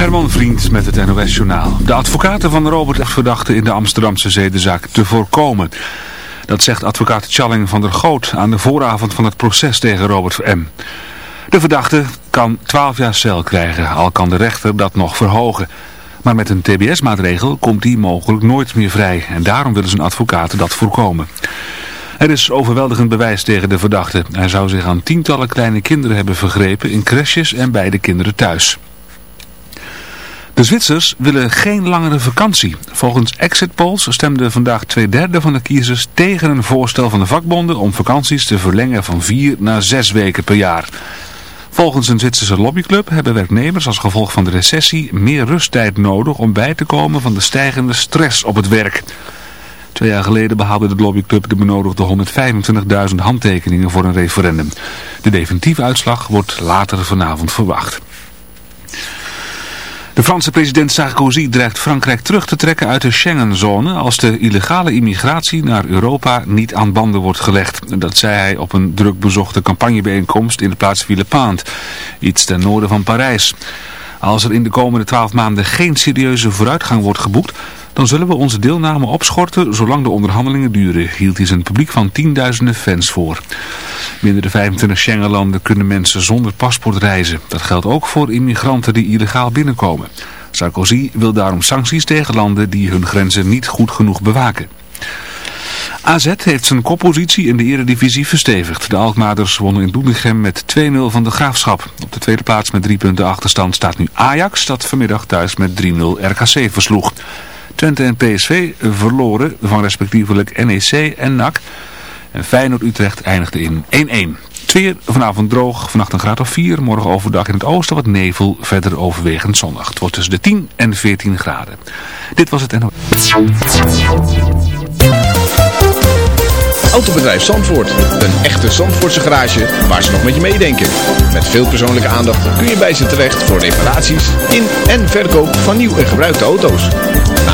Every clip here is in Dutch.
Herman Vriend met het NOS Journaal. De advocaten van Robert F. verdachte in de Amsterdamse zedenzaak te voorkomen. Dat zegt advocaat Challing van der Goot aan de vooravond van het proces tegen Robert M. De verdachte kan 12 jaar cel krijgen, al kan de rechter dat nog verhogen. Maar met een tbs-maatregel komt die mogelijk nooit meer vrij. En daarom willen zijn advocaten dat voorkomen. Er is overweldigend bewijs tegen de verdachte. Hij zou zich aan tientallen kleine kinderen hebben vergrepen in crèches en bij de kinderen thuis. De Zwitsers willen geen langere vakantie. Volgens exit polls stemden vandaag twee derde van de kiezers tegen een voorstel van de vakbonden om vakanties te verlengen van vier naar zes weken per jaar. Volgens een Zwitserse lobbyclub hebben werknemers als gevolg van de recessie meer rusttijd nodig om bij te komen van de stijgende stress op het werk. Twee jaar geleden behaalde de lobbyclub de benodigde 125.000 handtekeningen voor een referendum. De definitieve uitslag wordt later vanavond verwacht. De Franse president Sarkozy dreigt Frankrijk terug te trekken uit de Schengenzone als de illegale immigratie naar Europa niet aan banden wordt gelegd. Dat zei hij op een druk bezochte campagnebijeenkomst in de plaats Villepinte, iets ten noorden van Parijs. Als er in de komende twaalf maanden geen serieuze vooruitgang wordt geboekt, dan zullen we onze deelname opschorten zolang de onderhandelingen duren, hield hij zijn publiek van tienduizenden fans voor. Binnen de 25 Schengenlanden kunnen mensen zonder paspoort reizen. Dat geldt ook voor immigranten die illegaal binnenkomen. Sarkozy wil daarom sancties tegen landen die hun grenzen niet goed genoeg bewaken. AZ heeft zijn koppositie in de eredivisie verstevigd. De Alkmaarders wonnen in Doetinchem met 2-0 van de Graafschap. Op de tweede plaats met drie punten achterstand staat nu Ajax, dat vanmiddag thuis met 3-0 RKC versloeg. Twente en PSV verloren van respectievelijk NEC en NAC. En Feyenoord-Utrecht eindigde in 1-1. Tweer vanavond droog, vannacht een graad of 4. Morgen overdag in het oosten wat nevel, verder overwegend zonnig. Het wordt tussen de 10 en 14 graden. Dit was het NO. Autobedrijf Zandvoort. Een echte Zandvoortse garage waar ze nog met je meedenken. Met veel persoonlijke aandacht kun je bij ze terecht voor reparaties in en verkoop van nieuw en gebruikte auto's.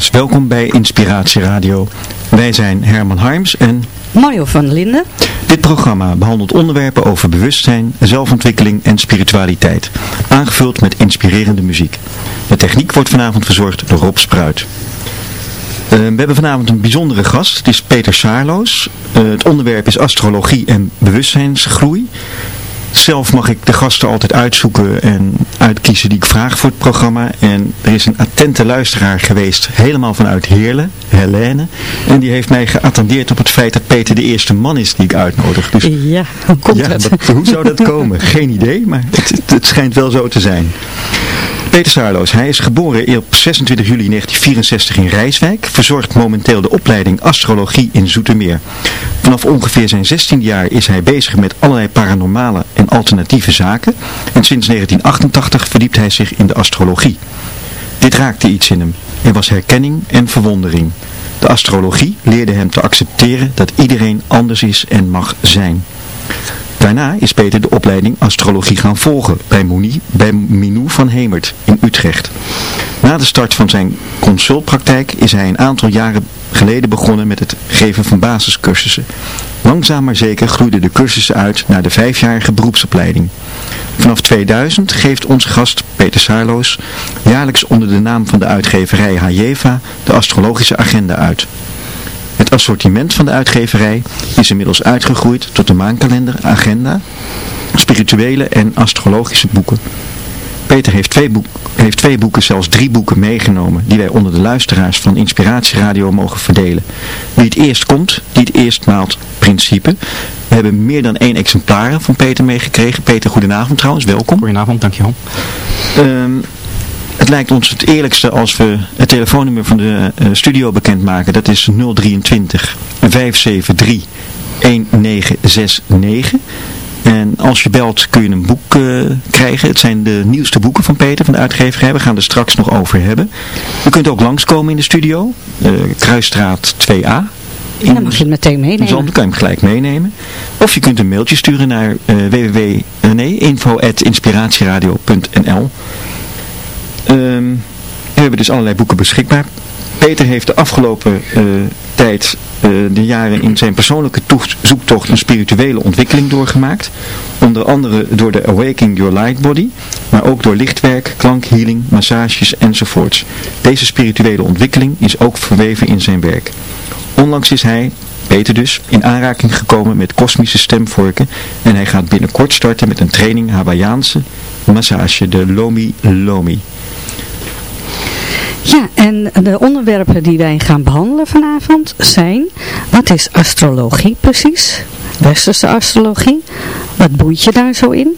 luisteraars, welkom bij Inspiratie Radio. Wij zijn Herman Harms en Mario van Linden. Dit programma behandelt onderwerpen over bewustzijn, zelfontwikkeling en spiritualiteit, aangevuld met inspirerende muziek. De techniek wordt vanavond verzorgd door Rob Spruit. Uh, we hebben vanavond een bijzondere gast, het is Peter Saarloos. Uh, het onderwerp is astrologie en bewustzijnsgroei. Zelf mag ik de gasten altijd uitzoeken en uitkiezen die ik vraag voor het programma. En er is een attente luisteraar geweest, helemaal vanuit Heerlen, Helene. En die heeft mij geattendeerd op het feit dat Peter de eerste man is die ik uitnodig. Dus, ja, hoe komt ja, dat? Wat, hoe zou dat komen? Geen idee, maar het, het schijnt wel zo te zijn. Peter Saarloos, hij is geboren op 26 juli 1964 in Rijswijk, verzorgt momenteel de opleiding astrologie in Zoetermeer. Vanaf ongeveer zijn 16 jaar is hij bezig met allerlei paranormale en alternatieve zaken en sinds 1988 verdiept hij zich in de astrologie. Dit raakte iets in hem. Er was herkenning en verwondering. De astrologie leerde hem te accepteren dat iedereen anders is en mag zijn. Daarna is Peter de opleiding astrologie gaan volgen bij, Moni, bij Minou van Hemert in Utrecht. Na de start van zijn consultpraktijk is hij een aantal jaren geleden begonnen met het geven van basiscursussen. Langzaam maar zeker groeiden de cursussen uit naar de vijfjarige beroepsopleiding. Vanaf 2000 geeft onze gast Peter Saarloos jaarlijks onder de naam van de uitgeverij Hajeva de astrologische agenda uit. Het assortiment van de uitgeverij is inmiddels uitgegroeid tot de maankalender, agenda, spirituele en astrologische boeken. Peter heeft twee, boek, heeft twee boeken, zelfs drie boeken meegenomen, die wij onder de luisteraars van Inspiratieradio mogen verdelen. Wie het eerst komt, die het eerst maalt principe. We hebben meer dan één exemplaar van Peter meegekregen. Peter, goedenavond trouwens, welkom. Goedenavond, dankjewel. Um, het lijkt ons het eerlijkste als we het telefoonnummer van de uh, studio bekendmaken. Dat is 023 573 1969. En als je belt kun je een boek uh, krijgen. Het zijn de nieuwste boeken van Peter van de uitgeverij. We gaan er straks nog over hebben. U kunt ook langskomen in de studio. Uh, Kruisstraat 2A. En dan mag je het meteen meenemen. Dan kan je hem gelijk meenemen. Of je kunt een mailtje sturen naar uh, www, nee, info.inspiratieradio.nl Um, we hebben dus allerlei boeken beschikbaar. Peter heeft de afgelopen uh, tijd, uh, de jaren in zijn persoonlijke zoektocht een spirituele ontwikkeling doorgemaakt. Onder andere door de Awakening Your Light Body, maar ook door lichtwerk, klankhealing, massages enzovoorts. Deze spirituele ontwikkeling is ook verweven in zijn werk. Onlangs is hij, Peter dus, in aanraking gekomen met kosmische stemvorken en hij gaat binnenkort starten met een training Hawaiiaanse massage, de Lomi Lomi. Ja, en de onderwerpen die wij gaan behandelen vanavond zijn, wat is astrologie precies? Westerse astrologie, wat boeit je daar zo in?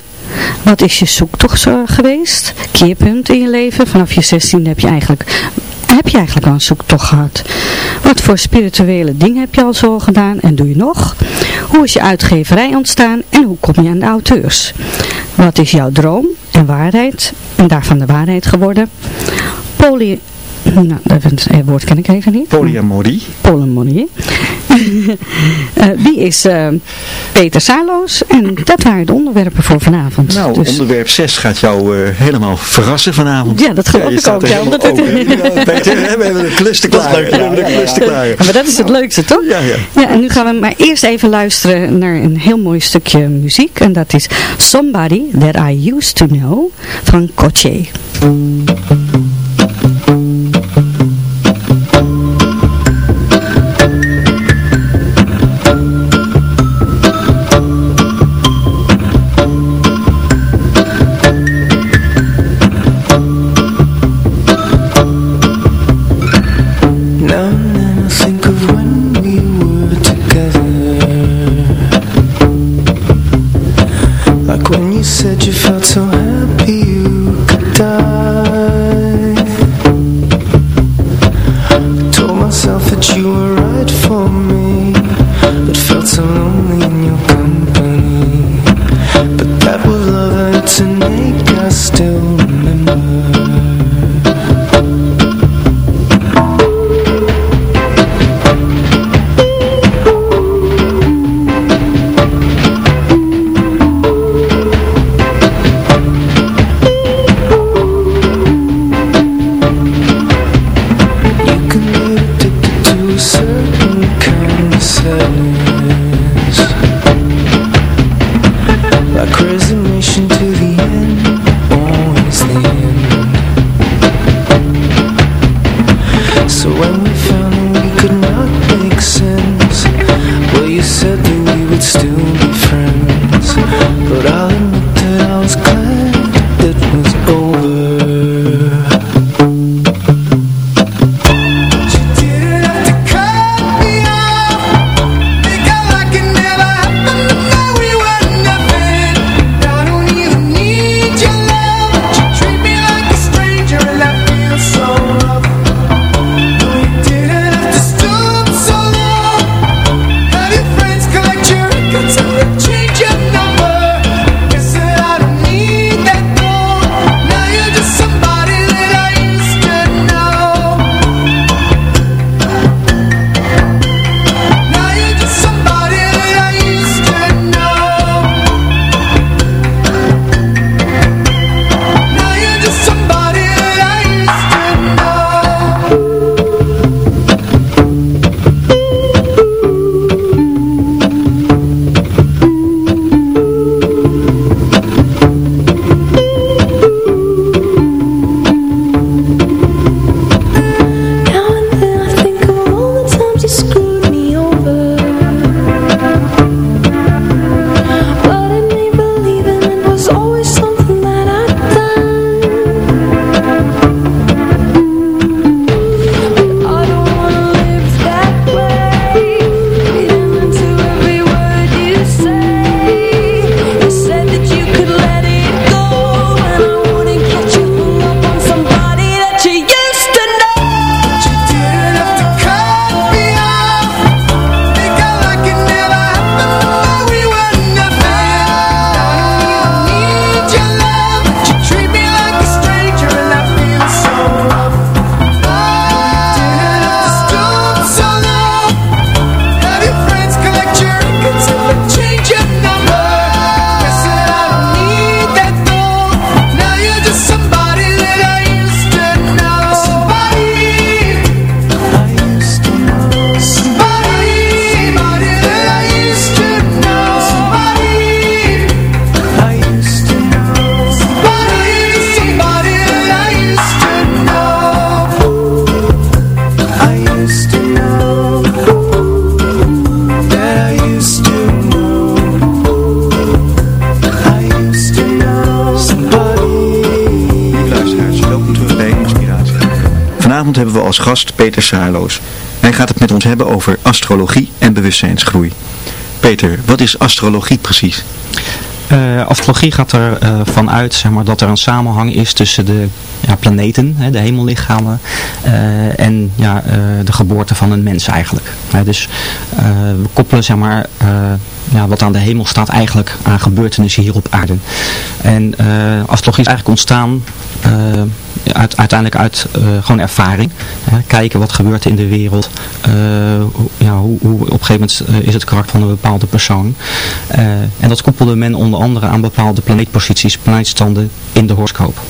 Wat is je zoektocht geweest? Keerpunt in je leven? Vanaf je 16 heb je eigenlijk heb je eigenlijk al een zoektocht gehad? Wat voor spirituele dingen heb je al zo gedaan en doe je nog? Hoe is je uitgeverij ontstaan en hoe kom je aan de auteurs? Wat is jouw droom en waarheid en daarvan de waarheid geworden? Poly nou, dat woord ken ik even niet. Polyamorie. Polyamorie. uh, wie is uh, Peter Saarloos? En dat waren de onderwerpen voor vanavond. Nou, dus... onderwerp 6 gaat jou uh, helemaal verrassen vanavond. Ja, dat geloof ja, ik ook. Ja, omdat het... ja, Peter, we hebben een klus te klaar. We hebben een klus te klaar. Maar dat is het leukste, toch? Ja, ja. ja, en nu gaan we maar eerst even luisteren naar een heel mooi stukje muziek. En dat is Somebody That I Used To Know van Coche. I think of when Peter. Hij gaat het met ons hebben over astrologie en bewustzijnsgroei. Peter, wat is astrologie precies? Uh, astrologie gaat er uh, vanuit zeg maar, dat er een samenhang is tussen de ja, planeten, hè, de hemellichamen, uh, en ja, de geboorte van een mens eigenlijk. dus we koppelen zeg maar, ja, wat aan de hemel staat eigenlijk aan gebeurtenissen hier op aarde. En astrologie is eigenlijk ontstaan uit, uiteindelijk uit gewoon ervaring. kijken wat gebeurt in de wereld. ja, hoe, hoe, op een gegeven moment is het karakter van een bepaalde persoon. en dat koppelde men onder andere aan bepaalde planeetposities, planeetstanden in de horoscoop.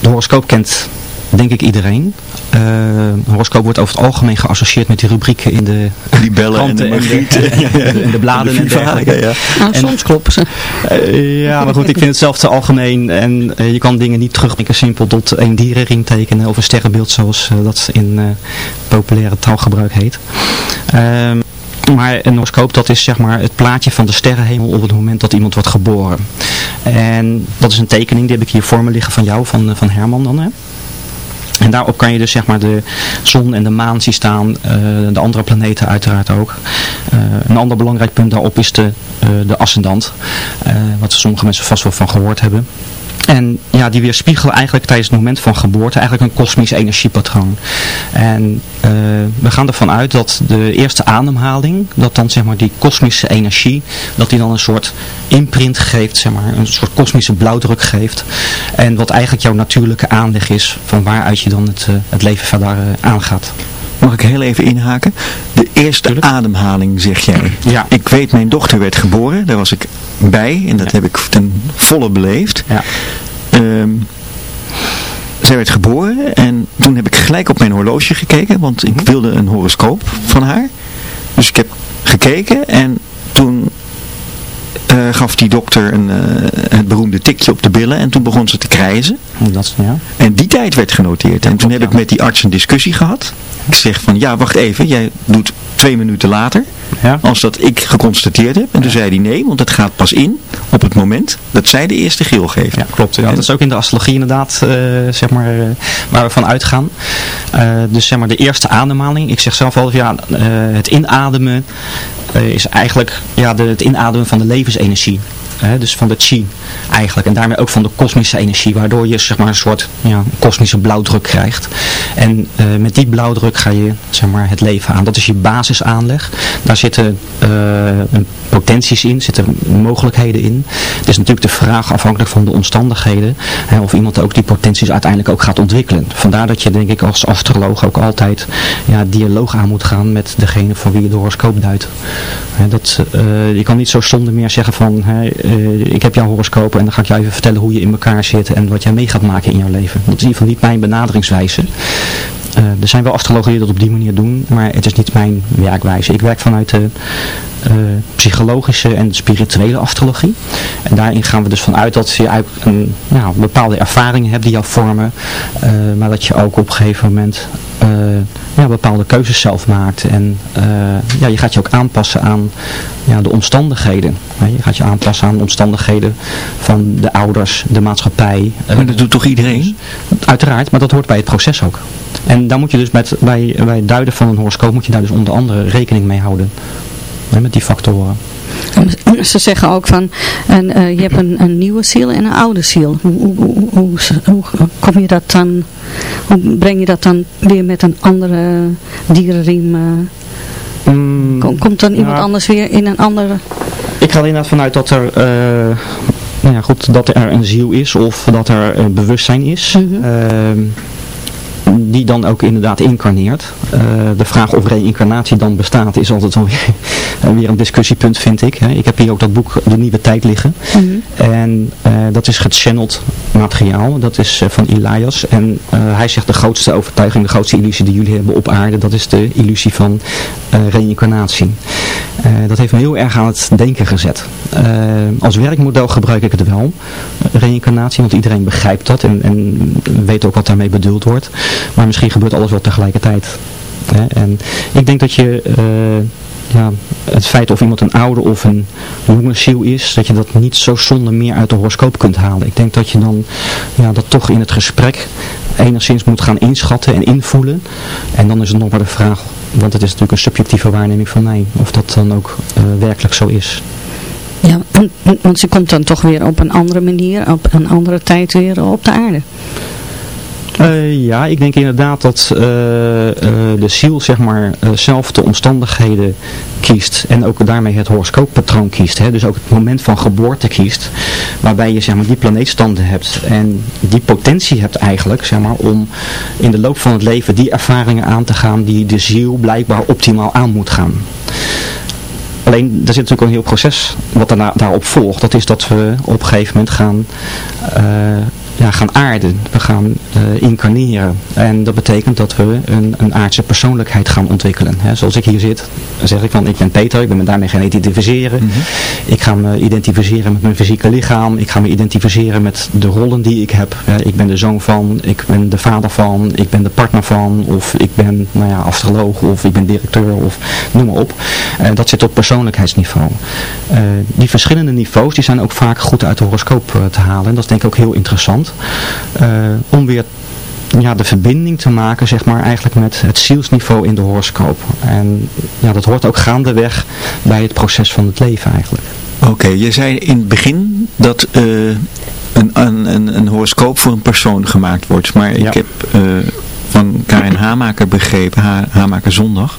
De horoscoop kent denk ik iedereen. Uh, horoscoop wordt over het algemeen geassocieerd met die rubrieken in de die bellen en de, en de, en de bladen en dergelijke. Ja. Nou, en, soms kloppen ze. Uh, ja, maar goed, ik vind het zelf te algemeen en uh, je kan dingen niet terugdenken simpel tot een dierenring tekenen of een sterrenbeeld zoals dat in populaire taalgebruik heet. Ehm, maar een horoscoop dat is zeg maar het plaatje van de sterrenhemel op het moment dat iemand wordt geboren. En dat is een tekening, die heb ik hier voor me liggen van jou, van, van Herman dan hè. En daarop kan je dus zeg maar de zon en de maan zien staan, uh, de andere planeten uiteraard ook. Uh, een ander belangrijk punt daarop is de, uh, de ascendant, wat sommige mensen vast wel van gehoord hebben. En ja, die weerspiegelen eigenlijk tijdens het moment van geboorte eigenlijk een kosmisch energiepatroon. En uh, we gaan ervan uit dat de eerste ademhaling, dat dan zeg maar die kosmische energie, dat die dan een soort imprint geeft, zeg maar, een soort kosmische blauwdruk geeft. En wat eigenlijk jouw natuurlijke aanleg is, van waaruit je dan het, uh, het leven verder uh, aangaat. Mag ik heel even inhaken? Eerste ademhaling, zeg jij. Ja. Ik weet, mijn dochter werd geboren. Daar was ik bij. En dat ja. heb ik ten volle beleefd. Ja. Um, zij werd geboren. En toen heb ik gelijk op mijn horloge gekeken. Want ik wilde een horoscoop van haar. Dus ik heb gekeken. En toen uh, gaf die dokter een, uh, het beroemde tikje op de billen en toen begon ze te krijzen. Dat, ja. En die tijd werd genoteerd. En toen heb ik met die arts een discussie gehad. Ik zeg van, ja wacht even, jij doet twee minuten later, ja. als dat ik geconstateerd heb. En toen zei hij nee, want het gaat pas in op het moment dat zij de eerste geel geeft. Ja, klopt. Ja, dat is ook in de astrologie inderdaad, uh, zeg maar, uh, waar we van uitgaan. Uh, dus zeg maar de eerste ademhaling. Ik zeg zelf al, ja, het inademen is eigenlijk ja, de, het inademen van de levensenergie. Hè, dus van de chi eigenlijk. En daarmee ook van de kosmische energie. Waardoor je zeg maar, een soort ja, kosmische blauwdruk krijgt. En uh, met die blauwdruk ga je zeg maar, het leven aan. Dat is je basisaanleg. Daar zitten uh, potenties in, zitten mogelijkheden in. Het is natuurlijk de vraag afhankelijk van de omstandigheden. Hè, of iemand ook die potenties uiteindelijk ook gaat ontwikkelen. Vandaar dat je denk ik als astroloog ook altijd ja, dialoog aan moet gaan met degene voor wie je de horoscoop duidt. Hè, dat, uh, je kan niet zo zonder meer zeggen van uh, ik heb jouw horoscoop en dan ga ik jou even vertellen hoe je in elkaar zit en wat jij mee gaat maken in jouw leven. Dat is in ieder geval niet mijn benaderingswijze. Uh, er zijn wel astrologen die dat op die manier doen, maar het is niet mijn werkwijze. Ik werk vanuit de uh, psychologische en spirituele astrologie. En daarin gaan we dus vanuit dat je eigenlijk een, ja, bepaalde ervaringen hebt die jou vormen, uh, maar dat je ook op een gegeven moment ja, bepaalde keuzes zelf maakt. En ja, je gaat je ook aanpassen aan ja, de omstandigheden. Je gaat je aanpassen aan de omstandigheden van de ouders, de maatschappij. Maar dat doet toch iedereen? Uiteraard, maar dat hoort bij het proces ook. En daar moet je dus met, bij, bij het duiden van een horoscoop moet je daar dus onder andere rekening mee houden. Met die factoren. Ze zeggen ook van, en, uh, je hebt een, een, nieuwe ziel en een oude ziel. Hoe, hoe, hoe, hoe, kom je dat dan, hoe breng je dat dan weer met een andere dierenriem? Uh, mm, komt dan iemand ja. anders weer in een andere... Ik ga er inderdaad vanuit dat er... Uh, nou ja, goed, dat er een ziel is of dat er een bewustzijn is. Mm -hmm. Die dan ook inderdaad incarneert. Uh, de vraag of reïncarnatie dan bestaat is altijd wel weer, weer een discussiepunt vind ik. Hè. Ik heb hier ook dat boek De Nieuwe Tijd liggen. Mm -hmm. En uh, dat is gechanneld materiaal. Dat is van Elias. En hij zegt de grootste overtuiging, de grootste illusie die jullie hebben op aarde, dat is de illusie van reïncarnatie. dat heeft me heel erg aan het denken gezet. als werkmodel gebruik ik het wel, reïncarnatie, want iedereen begrijpt dat en, en weet ook wat daarmee bedoeld wordt. Maar misschien gebeurt alles wel tegelijkertijd. Hè? En ik denk dat je uh, ja, het feit of iemand een oude of een jonge ziel is, dat je dat niet zo zonder meer uit de horoscoop kunt halen. Ik denk dat je dan ja, dat toch in het gesprek enigszins moet gaan inschatten en invoelen. En dan is het nog maar de vraag, want het is natuurlijk een subjectieve waarneming van mij, of dat dan ook uh, werkelijk zo is. Ja, want ze komt dan toch weer op een andere manier, op een andere tijd weer op de aarde. Uh, ja, ik denk inderdaad dat uh, uh, de ziel zeg maar zelf de omstandigheden kiest en ook daarmee het horoscooppatroon kiest. Hè? Dus ook het moment van geboorte kiest, waarbij je zeg maar die planeetstanden hebt en die potentie hebt eigenlijk zeg maar om in de loop van het leven die ervaringen aan te gaan die de ziel blijkbaar optimaal aan moet gaan. Alleen, er zit natuurlijk een heel proces wat daarna, daarop volgt. Dat is dat we op een gegeven moment gaan ja, gaan aarden. We gaan uh, incarneren. En dat betekent dat we een, een aardse persoonlijkheid gaan ontwikkelen. He, zoals ik hier zit, dan zeg ik van ik ben Peter, ik ben me daarmee gaan identificeren. Mm -hmm. Ik ga me identificeren met mijn fysieke lichaam. Ik ga me identificeren met de rollen die ik heb. Uh, ik ben de zoon van, ik ben de vader van, ik ben de partner van. Of ik ben nou ja, astroloog of ik ben directeur of noem maar op. Uh, dat zit op persoonlijkheidsniveau. die verschillende niveaus die zijn ook vaak goed uit de horoscoop te halen. En dat is denk ik ook heel interessant. Uh, om weer ja, de verbinding te maken zeg maar, eigenlijk met het zielsniveau in de horoscoop. En ja, dat hoort ook gaandeweg bij het proces van het leven eigenlijk. Oké, okay, je zei in het begin dat uh, een, een, een horoscoop voor een persoon gemaakt wordt. Maar ik ja. heb uh, van Karin Hamaker begrepen, ha Hamaker Zondag,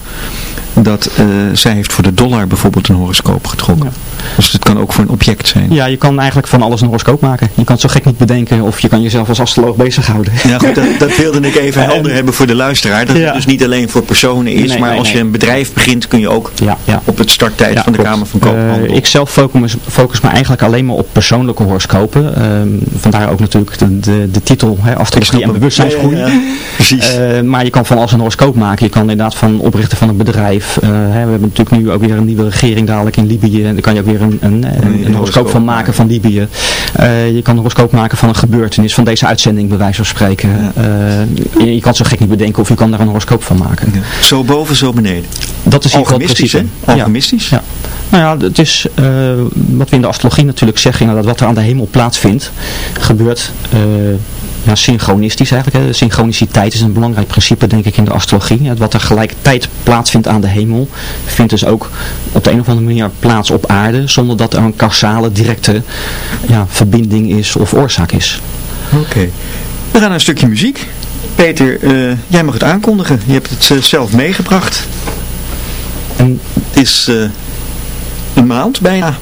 dat uh, zij heeft voor de dollar bijvoorbeeld een horoscoop getrokken. Ja. Dus het kan ook voor een object zijn. Ja, je kan eigenlijk van alles een horoscoop maken. Je kan het zo gek niet bedenken of je kan jezelf als astroloog bezighouden. Ja goed, dat, dat wilde ik even helder hebben voor de luisteraar. Dat ja. het dus niet alleen voor personen is, nee, maar nee, als nee. je een bedrijf begint kun je ook ja, op het starttijd van de klopt. Kamer van Koophandel. Uh, ik zelf focus, focus me eigenlijk alleen maar op persoonlijke horoscopen. Uh, vandaar ook natuurlijk de, de, de titel, hè, astrologie en bewustzijnsgroei. Precies. Uh, maar je kan van alles een horoscoop maken. Je kan inderdaad van oprichten van een bedrijf. Uh, hè, we hebben natuurlijk nu ook weer een nieuwe regering dadelijk in Libië. En daar kan je ook weer een, een, een, een horoscoop van maken van Libië. Uh, je kan een horoscoop maken van een gebeurtenis, van deze uitzending bij wijze van spreken. Ja. je, je kan zo gek niet bedenken of je kan daar een horoscoop van maken. Ja. Zo boven, zo beneden. Dat is Alchemistisch, hè? Alchemistisch. Ja. Nou ja, het is wat we in de astrologie natuurlijk zeggen, inderdaad, wat er aan de hemel plaatsvindt, gebeurt ja, synchronistisch eigenlijk. Hè. Synchroniciteit is een belangrijk principe denk ik in de astrologie. Het wat er gelijkertijd plaatsvindt aan de hemel, vindt dus ook op de een of andere manier plaats op aarde, zonder dat er een causale, directe ja, verbinding is of oorzaak is. Oké. Okay. We gaan naar een stukje muziek. Peter, uh, jij mag het aankondigen. Je hebt het uh, zelf meegebracht. En het is uh, een maand bijna.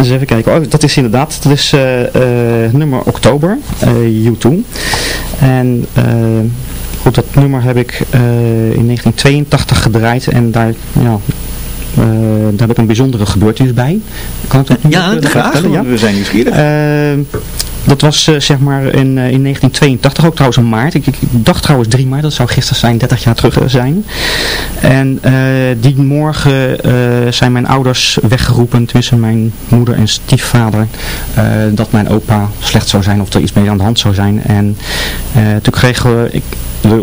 Dus even kijken. Oh, dat is inderdaad, dat is uh, uh, nummer oktober, uh, U2. En goed, dat nummer heb ik in 1982 gedraaid en daar, ja, uh, daar heb ik een bijzondere gebeurtenis bij. Kan ik dat ja, graag. Ja? We zijn nieuwsgierig. Uh, dat was uh, zeg maar in, in 1982, ook trouwens in maart. Ik, dacht trouwens 3 maart, dat zou gisteren zijn, 30 jaar terug zijn. En die morgen zijn mijn ouders weggeroepen, tussen mijn moeder en stiefvader, dat mijn opa slecht zou zijn of er iets mee aan de hand zou zijn. En toen kregen we... Ik,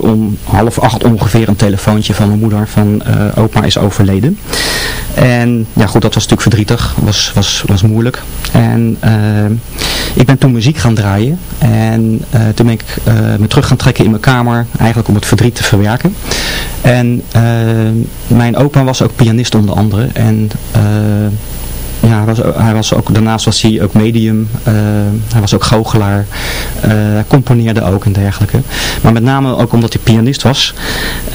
om half acht ongeveer een telefoontje van mijn moeder van opa is overleden. En ja goed, dat was natuurlijk verdrietig, was, was, was moeilijk. En ik ben toen muziek gaan draaien en uh, toen ben ik me terug gaan trekken in mijn kamer, eigenlijk om het verdriet te verwerken. En mijn opa was ook pianist onder andere en ja, hij was, hij was ook, daarnaast was hij ook medium, uh, hij was ook goochelaar, hij componeerde ook en dergelijke. Maar met name ook omdat hij pianist was,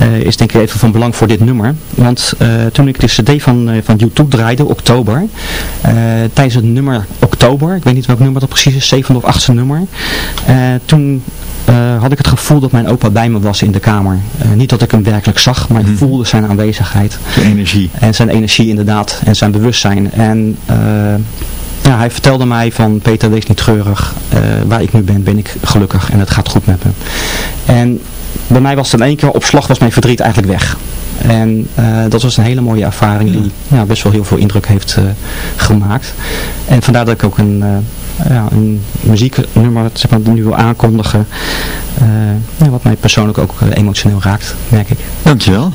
uh, is denk ik even van belang voor dit nummer. Want toen ik de cd van, van YouTube draaide, oktober, tijdens het nummer oktober, ik weet niet welk nummer dat precies is, zevende of achtste nummer, toen had ik het gevoel dat mijn opa bij me was in de kamer. Uh, niet dat ik hem werkelijk zag, maar ik mm. voelde zijn aanwezigheid. Zijn energie. En zijn energie inderdaad. En zijn bewustzijn. En uh, ja, hij vertelde mij van Peter wees niet treurig. waar ik nu ben, ben ik gelukkig en het gaat goed met me. En bij mij was het in één keer op slag was mijn verdriet eigenlijk weg. En dat was een hele mooie ervaring die ja, best wel heel veel indruk heeft gemaakt. En vandaar dat ik ook een ja, een muzieknummer zeg maar, nu wil aankondigen. Ja, wat mij persoonlijk ook emotioneel raakt, merk ik. Dankjewel.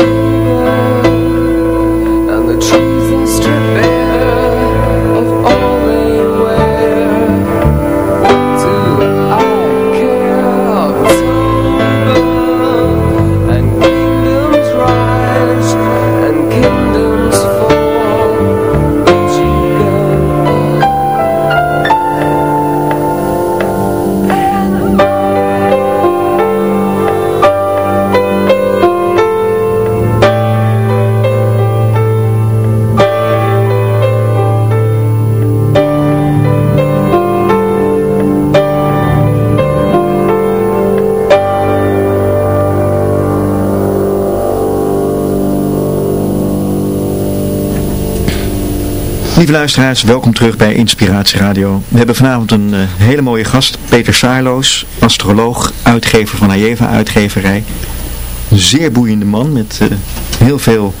And the trees are stripping. Luisteraars, welkom terug bij Inspiratie Radio. We hebben vanavond een eh, hele mooie gast, Peter Saarloos, astroloog, uitgever van Aeva Uitgeverij. Een zeer boeiende man met eh, heel veel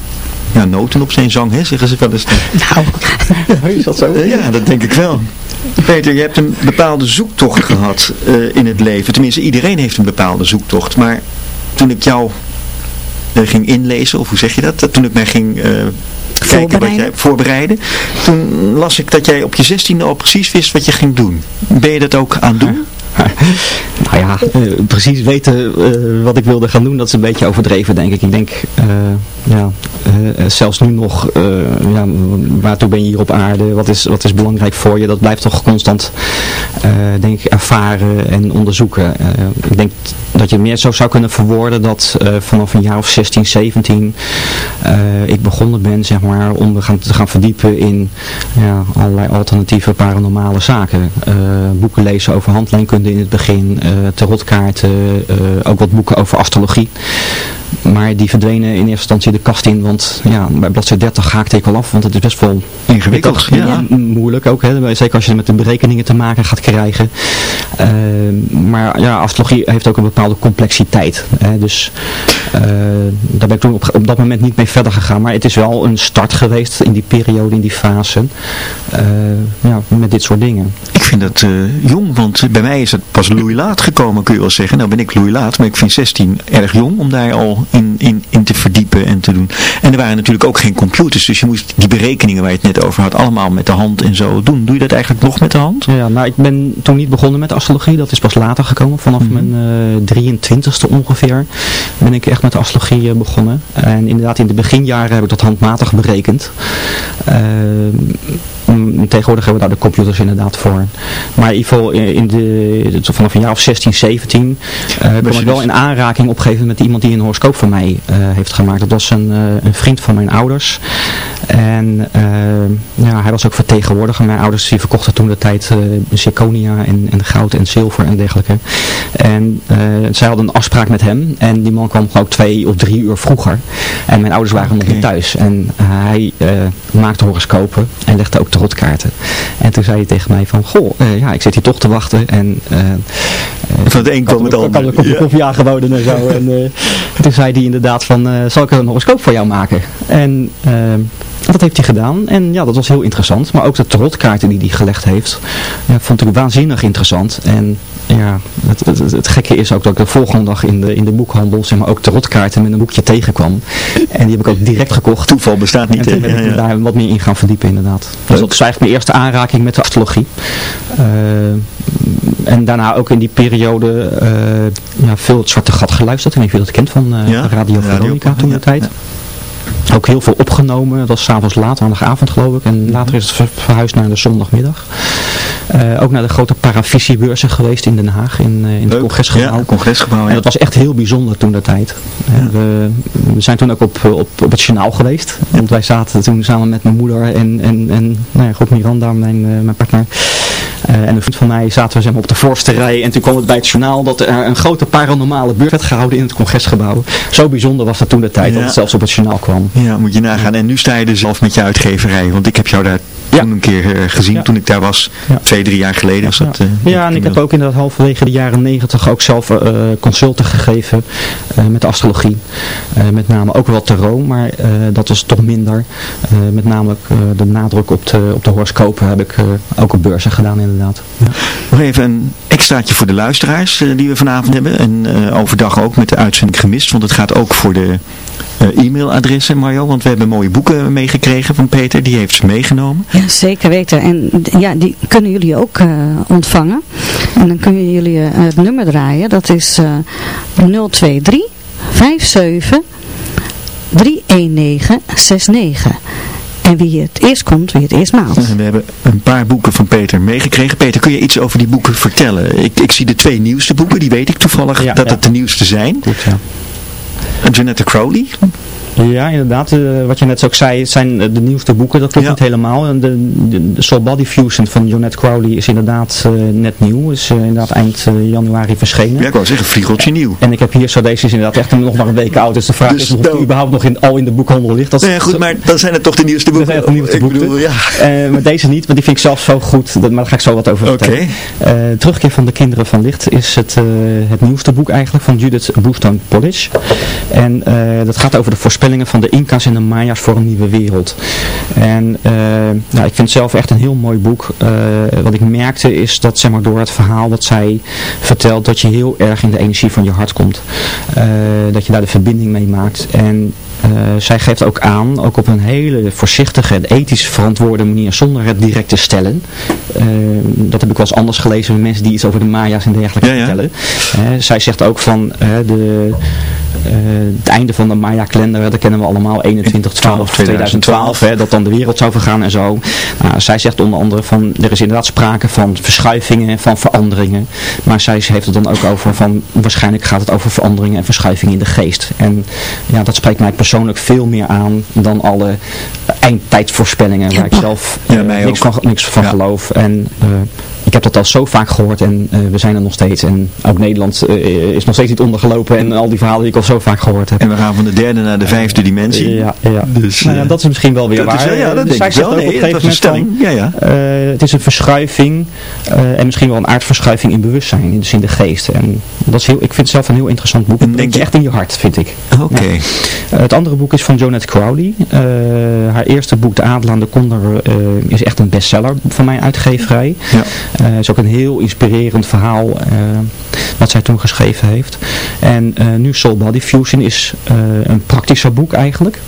ja, noten op zijn zang, hè, zeggen ze wel eens. Nou, is dat zo? Eh, ja, dat denk ik wel. Peter, je hebt een bepaalde zoektocht gehad eh, in het leven. Tenminste, iedereen heeft een bepaalde zoektocht. Maar toen ik jou eh, ging inlezen, of hoe zeg je dat? Toen ik mij ging eh, kijken wat Voorbereiden. jij voorbereiden. Toen las ik dat jij op je zestiende al precies wist wat je ging doen. Ben je dat ook aan het doen? Nou ja, eh, precies weten eh, wat ik wilde gaan doen, dat is een beetje overdreven denk ik. Ik denk, eh, ja, zelfs nu nog, ja, waartoe ben je hier op aarde, wat is, wat is belangrijk voor je, dat blijft toch constant, denk ik, ervaren en onderzoeken. Ik denk dat je het meer zo zou kunnen verwoorden dat eh, vanaf een jaar of 16, 17 eh, ik begonnen ben, zeg maar, om gaan, te gaan verdiepen in ja, allerlei alternatieve paranormale zaken. Eh, boeken lezen over handleenkunde in het begin, tarotkaarten, ook wat boeken over astrologie. Maar die verdwenen in eerste instantie de kast in, want ja, bij bladzijde 30 haakte ik al af, want het is best wel Ingewikkeld, ik ja. moeilijk ook, hè? zeker als je met de berekeningen te maken gaat krijgen. Eh, maar ja, astrologie heeft ook een bepaalde complexiteit. Hè? Dus eh, daar ben ik toen op, op dat moment niet mee verder gegaan. Maar het is wel een start geweest in die periode, in die fase, eh, ja, met dit soort dingen. Ik vind dat eh, jong, want bij mij is het pas loeilaat gekomen, kun je wel zeggen. Nou ben ik loeilaat, maar ik vind 16 erg jong om daar al in, in, in te verdiepen en te doen. En er waren natuurlijk ook geen computers, dus je moest die berekeningen waar je het net over had, allemaal met de hand en zo doen. Doe je dat eigenlijk nog met de hand? Ja, nou ik ben toen niet begonnen met astrologie, dat is pas later gekomen, vanaf mijn eh 23ste ongeveer ben ik echt met de astrologie eh, begonnen. En inderdaad in de beginjaren heb ik dat handmatig berekend. Eh, mm, tegenwoordig hebben we daar de computers inderdaad voor. Maar in ieder geval eh, in de, vanaf een jaar of 16, 17 eh kwam ik wel in aanraking op een gegeven moment met iemand die een horoscoop van mij eh, heeft gemaakt. Dat was een, eh, een vriend van mijn ouders. En eh, ja, hij was ook vertegenwoordiger. Mijn ouders die verkochten toen de tijd zirconia en, en goud en zilver en dergelijke. En zij hadden een afspraak met hem. En die man kwam ook twee of drie uur vroeger. En mijn ouders waren nog niet thuis. En hij maakte horoscopen en legde ook tarotkaarten. En toen zei hij tegen mij van, goh, ja, ik zit hier toch te wachten. En eh, Van het een kwam het ander. een kopje koffie aangeboden en zo. En toen zei hij inderdaad van, eh, zal ik een horoscoop voor jou maken? En eh, dat heeft hij gedaan. En ja, dat was heel interessant. Maar ook de tarotkaarten die hij gelegd heeft, ja, vond ik waanzinnig interessant. En ja, het, het, het, het gekke is ook dat ik de volgende dag in de, in de boekhandel, zeg maar, ook tarotkaarten met een boekje tegenkwam. En die heb ik ook direct gekocht. Toeval bestaat niet. En toen ben ik Ja, me ja. daar wat meer in gaan verdiepen inderdaad. Dus dat is eigenlijk mijn eerste aanraking met de astrologie. Eh, en daarna ook in die periode eh, ja, veel het Zwarte Gat geluisterd. Ik weet dat kent van eh, Radio Veronica toen de tijd. Ook heel veel opgenomen. Dat was s'avonds laat, maandagavond geloof ik. En later is het ver- verhuisd naar de zondagmiddag. Eh, ook naar de grote paravisiebeurzen geweest in Den Haag, in, eh, in het congresgebouw. Ja, congresgebouw. En dat was echt heel bijzonder toen de tijd. Eh, We, we zijn toen ook op, op, op het journaal geweest. Want wij zaten toen samen met mijn moeder en, en, en nou ja, goed, Miranda, mijn, mijn partner. Eh, en een vriend van mij zaten we zeg maar, op de voorste rij. En toen kwam het bij het journaal dat er een grote paranormale beurt werd gehouden in het congresgebouw. Zo bijzonder was dat toen de tijd, Ja. dat het zelfs op het journaal kwam. Ja, moet je nagaan. En nu sta je er zelf met je uitgeverij. Want ik heb jou daar Ja. toen een keer eh, gezien, Ja. toen ik daar was. Ja. Twee, drie jaar geleden was dat. eh, ja, en ik heb ook inderdaad halverwege de jaren negentig ook zelf consulten gegeven eh, met de astrologie. Met name ook wel tarot, maar dat was toch minder. Met name de nadruk op de, op de horoscopen heb ik ook op beurzen gedaan inderdaad. Ja. Nog even een extraatje voor de luisteraars eh, die we vanavond hebben. En eh, overdag ook met de uitzending gemist. Want het gaat ook voor de eh, e-mailadressen, Mario. Want we hebben mooie boeken meegekregen van Peter. Die heeft ze meegenomen. Ja, zeker weten. En ja, die kunnen jullie ook eh, ontvangen. En dan kunnen jullie eh, het nummer draaien. Dat is eh 023 57 31969. En wie het eerst komt, wie het eerst maalt. En we hebben een paar boeken van Peter meegekregen. Peter, kun je iets over die boeken vertellen? Ik, ik zie de twee nieuwste boeken. Die weet ik toevallig Ja, dat ja. het de nieuwste zijn. Goed, ja. Janetta Crowley. Ja, inderdaad. eh, wat je net ook zei, zijn eh, de nieuwste boeken. Dat klopt Ja. niet helemaal. De, de, de Soul Body Fusion van Jonette Crowley is inderdaad eh, net nieuw. Is inderdaad eind januari verschenen. Ja, ik wou zeggen, vliegeltje nieuw. En ik heb hier zo, deze is inderdaad echt nog maar een week oud. Dus de vraag Dus is of nou- die überhaupt nog in, al in de boekhandel ligt. Dat Nee, goed, maar dan zijn het toch de nieuwste boeken. zijn het de nieuwste ik boeken. bedoel, ja. Maar deze niet, want die vind ik zelf zo goed. Dat, maar daar ga ik zo wat over vertellen. Terugkeer van de Kinderen van Licht is het, het nieuwste boek eigenlijk van Judith Bluestone Polish. En dat gaat over de voorspellingen van de Inca's en de Maya's voor een nieuwe wereld. En eh, nou, ik vind het zelf echt een heel mooi boek. Eh, wat ik merkte is dat zeg maar, door het verhaal dat zij vertelt, dat je heel erg in de energie van je hart komt. Eh, dat je daar de verbinding mee maakt. En zij geeft ook aan, ook op een hele voorzichtige en ethisch verantwoorde manier, zonder het direct te stellen. Dat heb ik wel eens anders gelezen met mensen die iets over de Maya's en dergelijke Ja, ja. vertellen. Zij zegt ook van de, het einde van de Maya-kalender, dat kennen we allemaal, 21 12 2012, hè, dat dan de wereld zou vergaan en zo. Nou, zij zegt onder andere van, er is inderdaad sprake van verschuivingen, van veranderingen. Maar zij heeft het dan ook over van, waarschijnlijk gaat het over veranderingen en verschuivingen in de geest. En ja, dat spreekt mij persoonlijk veel meer aan dan alle eindtijdsvoorspellingen waar ik zelf Ja, eh, niks van, niks van geloof. En eh, heb dat al zo vaak gehoord en eh, we zijn er nog steeds. En ook Nederland eh, is nog steeds niet ondergelopen en al die verhalen die ik al zo vaak gehoord heb. En we gaan van de derde naar de vijfde dimensie. Ja, ja. Dus, nou ja, eh, dat is misschien wel weer dat waar. is ja, dat Eh, denk ik zegt wel. Nee, een dat was een van, stelling. Ja, ja. eh, het is een verschuiving eh, en misschien wel een aardverschuiving in bewustzijn, dus in de geest. En dat is heel, ik vind het zelf een heel interessant boek. Het denk je echt in je hart, vind ik. Oké. Ja. Eh, het andere boek is van Jonette Crowley. Eh, haar eerste boek, De Adel aan de Konder, eh, is echt een bestseller van mijn uitgeverij. Ja. Eh, Het is ook een heel inspirerend verhaal eh, wat zij toen geschreven heeft. En eh, nu Soul Body Fusion is eh, een praktischer boek eigenlijk.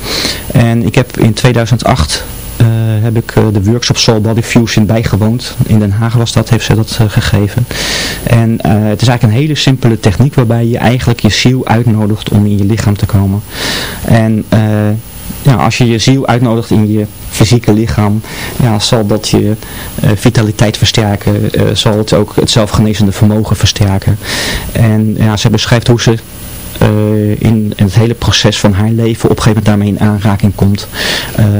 En ik heb in 2008 eh, heb ik eh, de workshop Soul Body Fusion bijgewoond. In Den Haag was dat, heeft ze dat eh, gegeven. En eh, het is eigenlijk een hele simpele techniek waarbij je eigenlijk je ziel uitnodigt om in je lichaam te komen. En eh, ja, als je je ziel uitnodigt in je fysieke lichaam, ja, zal dat je eh, vitaliteit versterken, eh, zal het ook het zelfgenezende vermogen versterken. En ja, ze beschrijft hoe ze eh, in, in het hele proces van haar leven op een gegeven moment daarmee in aanraking komt.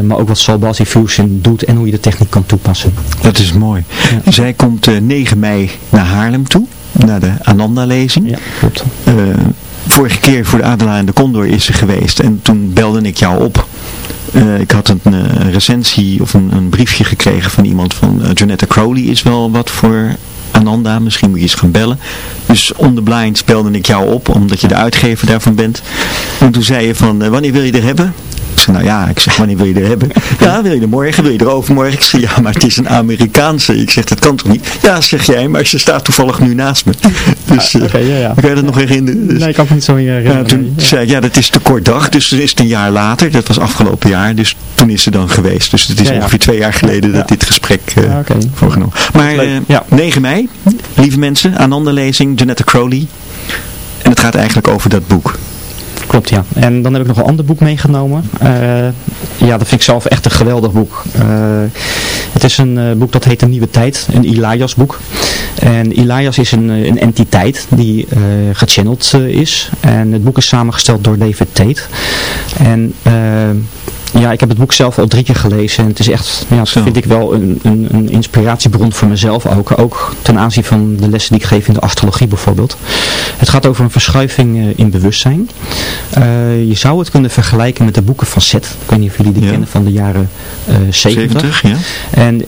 Maar ook wat Soul Body Fusion doet en hoe je de techniek kan toepassen. Dat is mooi. Zij komt eh, 9 mei naar Haarlem toe, naar de Ananda-lezing. Ja, klopt. Vorige keer voor de Adela en de Condor is ze geweest en toen belde ik jou op. Eh, ik had een eh, recensie of een, een briefje gekregen van iemand van uh, Crowley is wel wat voor Ananda, misschien moet je eens gaan bellen. Dus on the blind belde ik jou op, omdat je de uitgever daarvan bent. En toen zei je van, wanneer wil je er hebben? Ik zei, nou ja, ik zeg, wanneer wil je er hebben? Ja, wil je er morgen, wil je er overmorgen? Ik zeg, ja, maar het is een Amerikaanse. Ik zeg, dat kan toch niet? Ja, zeg jij, maar ze staat toevallig nu naast me. Dus, uh, okay, ja, ja. kan je dat nog herinneren? Dus, nee, ik kan me niet zo herinneren. ja, toen nee. zei ik, ja, dat is te kort dag, dus is het een jaar later. Dat was afgelopen jaar, dus toen is ze dan geweest. Dus het is Ja, ja. ongeveer twee jaar geleden dat dit gesprek uh, Ja, oké. voorgenomen. Maar uh, Ja. 9 mei, lieve mensen, Ananda-lezing, Janetta Crowley. En het gaat eigenlijk over dat boek. Klopt, ja. En dan heb ik nog een ander boek meegenomen. Uh, ja, dat vind ik zelf echt een geweldig boek. Uh, het is een uh, boek dat heet De Nieuwe Tijd, een Elias boek. En Elias is een, een entiteit die gechanneld is. En het boek is samengesteld door David Tate. En ja, ik heb het boek zelf al drie keer gelezen en het is echt, ja, vind ik wel een, een, een inspiratiebron voor mezelf ook. Ook ten aanzien van de lessen die ik geef in de astrologie bijvoorbeeld. Het gaat over een verschuiving uh, in bewustzijn. Uh, je zou het kunnen vergelijken met de boeken van Seth. Ik weet niet of jullie die Ja. kennen van de jaren uh, 70. 70, ja. En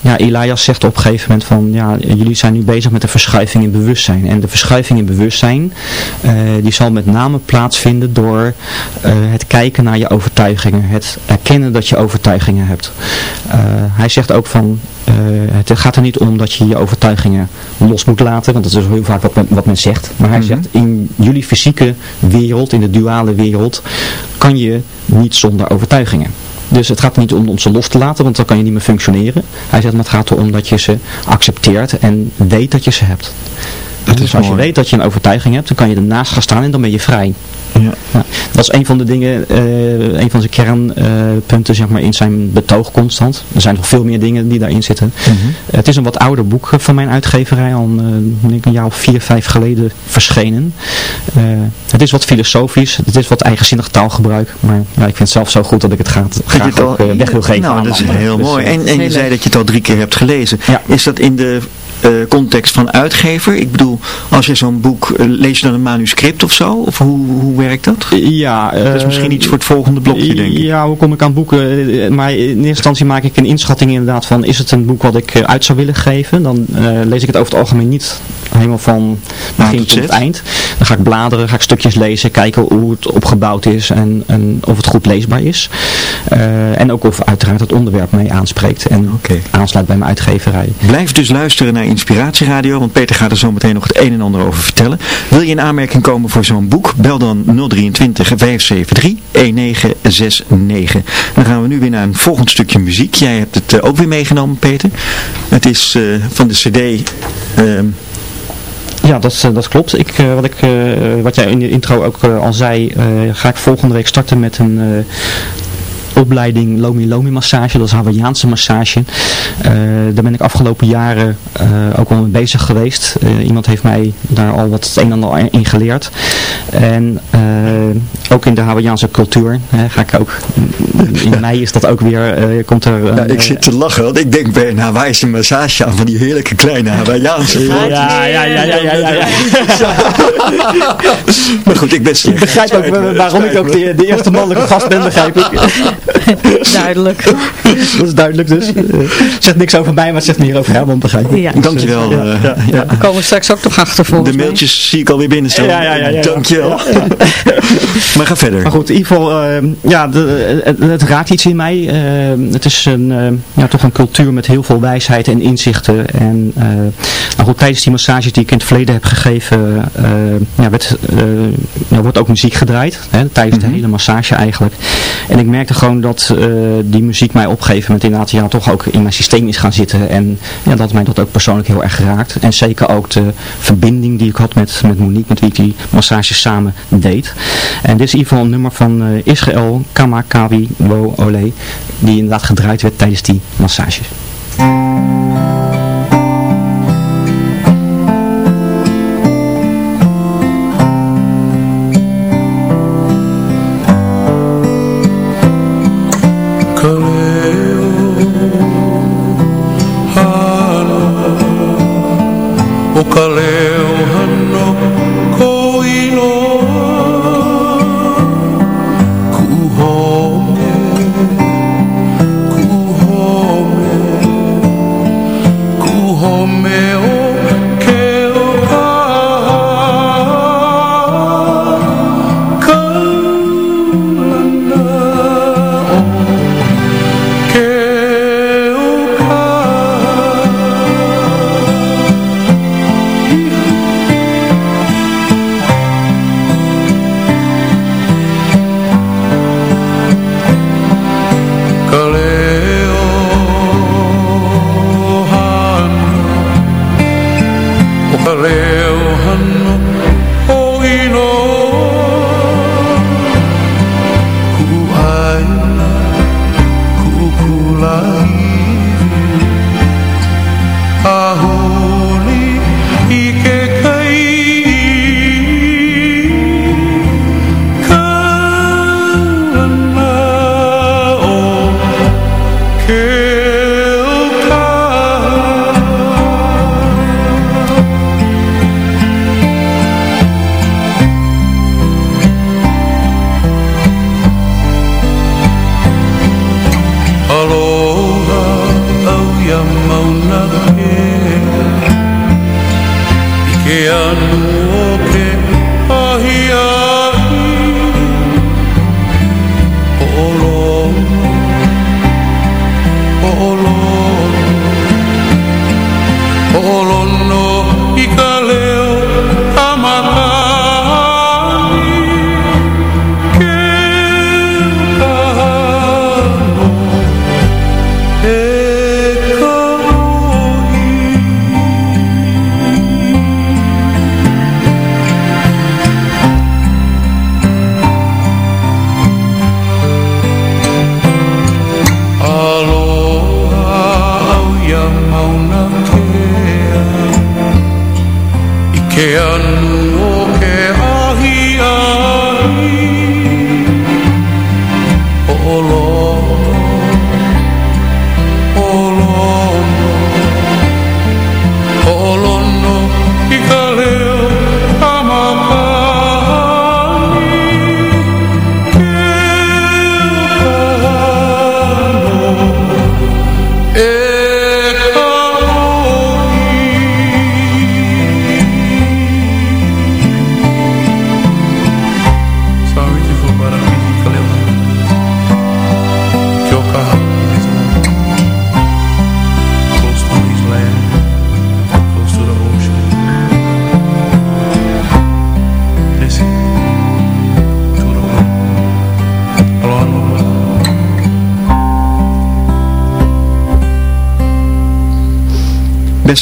ja, Elias zegt op een gegeven moment van, ja, jullie zijn nu bezig met de verschuiving in bewustzijn. En de verschuiving in bewustzijn, die zal met name plaatsvinden door het kijken naar je overtuigingen. Het erkennen dat je overtuigingen hebt. Uh, hij zegt ook van, het gaat er niet om dat je je overtuigingen los moet laten, want dat is heel vaak wat men, wat men zegt. Maar hij Mhm. zegt, in jullie fysieke wereld, in de duale wereld, kan je niet zonder overtuigingen. Dus het gaat niet om, om ze los te laten, want dan kan je niet meer functioneren. Hij zegt, maar het gaat erom dat je ze accepteert en weet dat je ze hebt. Dat dus als je weet dat je een overtuiging hebt, dan kan je ernaast gaan staan en dan ben je vrij. Ja. Dat is een van de dingen, eh, een van zijn kernpunten zeg maar, in zijn betoog constant. Er zijn nog veel meer dingen die daarin zitten. Mhm. Het is een wat ouder boek van mijn uitgeverij, al eh, denk ik een jaar of vier, vijf geleden verschenen. Eh, het is wat filosofisch, het is wat eigenzinnig taalgebruik, maar ja, ik vind het zelf zo goed dat ik het graag, het al- ook, weg wil geven Nou, dat is heel Dus, mooi. En, en je zei dat je het al drie keer hebt gelezen. Ja. Is dat in de context van uitgever? Ik bedoel, als je zo'n boek, eh, lees je dan een manuscript of zo? Of hoe, hoe werkt dat? Ja, Dat is misschien iets voor het volgende blokje, denk ik. Ja, hoe kom ik aan boeken? Eh, Maar in eerste instantie maak ik een inschatting inderdaad van, is het een boek wat ik eh, uit zou willen geven? Dan eh, lees ik het over het algemeen niet helemaal van begin tot tot het zet. eind. Dan ga ik bladeren, ga ik stukjes lezen, kijken hoe het opgebouwd is en, en of het goed leesbaar is. Eh, en ook of uiteraard het onderwerp mee aanspreekt en aansluit bij mijn uitgeverij. Blijf dus luisteren naar Inspiratieradio, want Peter gaat er zo meteen nog het een en ander over vertellen. Wil je in aanmerking komen voor zo'n boek? Bel dan 023 573 1969. Dan gaan we nu weer naar een volgend stukje muziek. Jij hebt het eh, ook weer meegenomen, Peter. Het is eh, van de cd... ehm, Ja, dat, eh, dat klopt. Ik, wat, ik, wat jij in de intro ook al zei, ga ik volgende week starten met een opleiding Lomi Lomi massage. Dat is Hawaiiaanse massage. Eh, daar ben ik afgelopen jaren eh, ook al mee bezig geweest. Eh, iemand heeft mij daar al wat het een en ander in geleerd. En eh, ook in de Hawaiiaanse cultuur hè, ga ik ook, in mei is dat ook weer, eh, komt er... ja, ik zit te lachen, want ik denk bij een Hawaïse massage aan van die heerlijke kleine Hawaïaanse ja, ja, ja, ja, ja, ja, ja. Maar goed, ik ben slecht. Ik begrijp ook waarom ik ook de, de eerste mannelijke gast ben, begrijp ik. Duidelijk. Dat is duidelijk dus. Eh, zegt niks over mij, maar zegt meer over Herman, begrijp ik. Ja. Dankjewel. Ja, eh, ja, ja. Daar komen we straks ook nog achter volgens De mij. mailtjes zie ik alweer binnenstaan. Ja, ja, ja, ja. Dankjewel. maar ga verder. Maar goed, in ieder geval, eh, ja, de, het, het raakt iets in mij. Eh, het is een, eh, ja, toch een cultuur met heel veel wijsheid en inzichten. En eh, nou goed, tijdens die massages die ik in het verleden heb gegeven, eh, ja, werd, eh, ja, wordt ook muziek gedraaid. Hè, tijdens de hele massage eigenlijk. En ik merkte gewoon dat eh, die muziek mij op een gegeven moment inderdaad ja, toch ook in mijn systeem is gaan zitten. En ja, dat mij dat ook persoonlijk heel erg geraakt. En zeker ook de verbinding die ik had met, met Monique, met wie ik die massages samen deed. En dit is in ieder geval een nummer van eh, Israël Kamakawi Wo Ole. Die inderdaad gedraaid werd tijdens die massages. O kaleo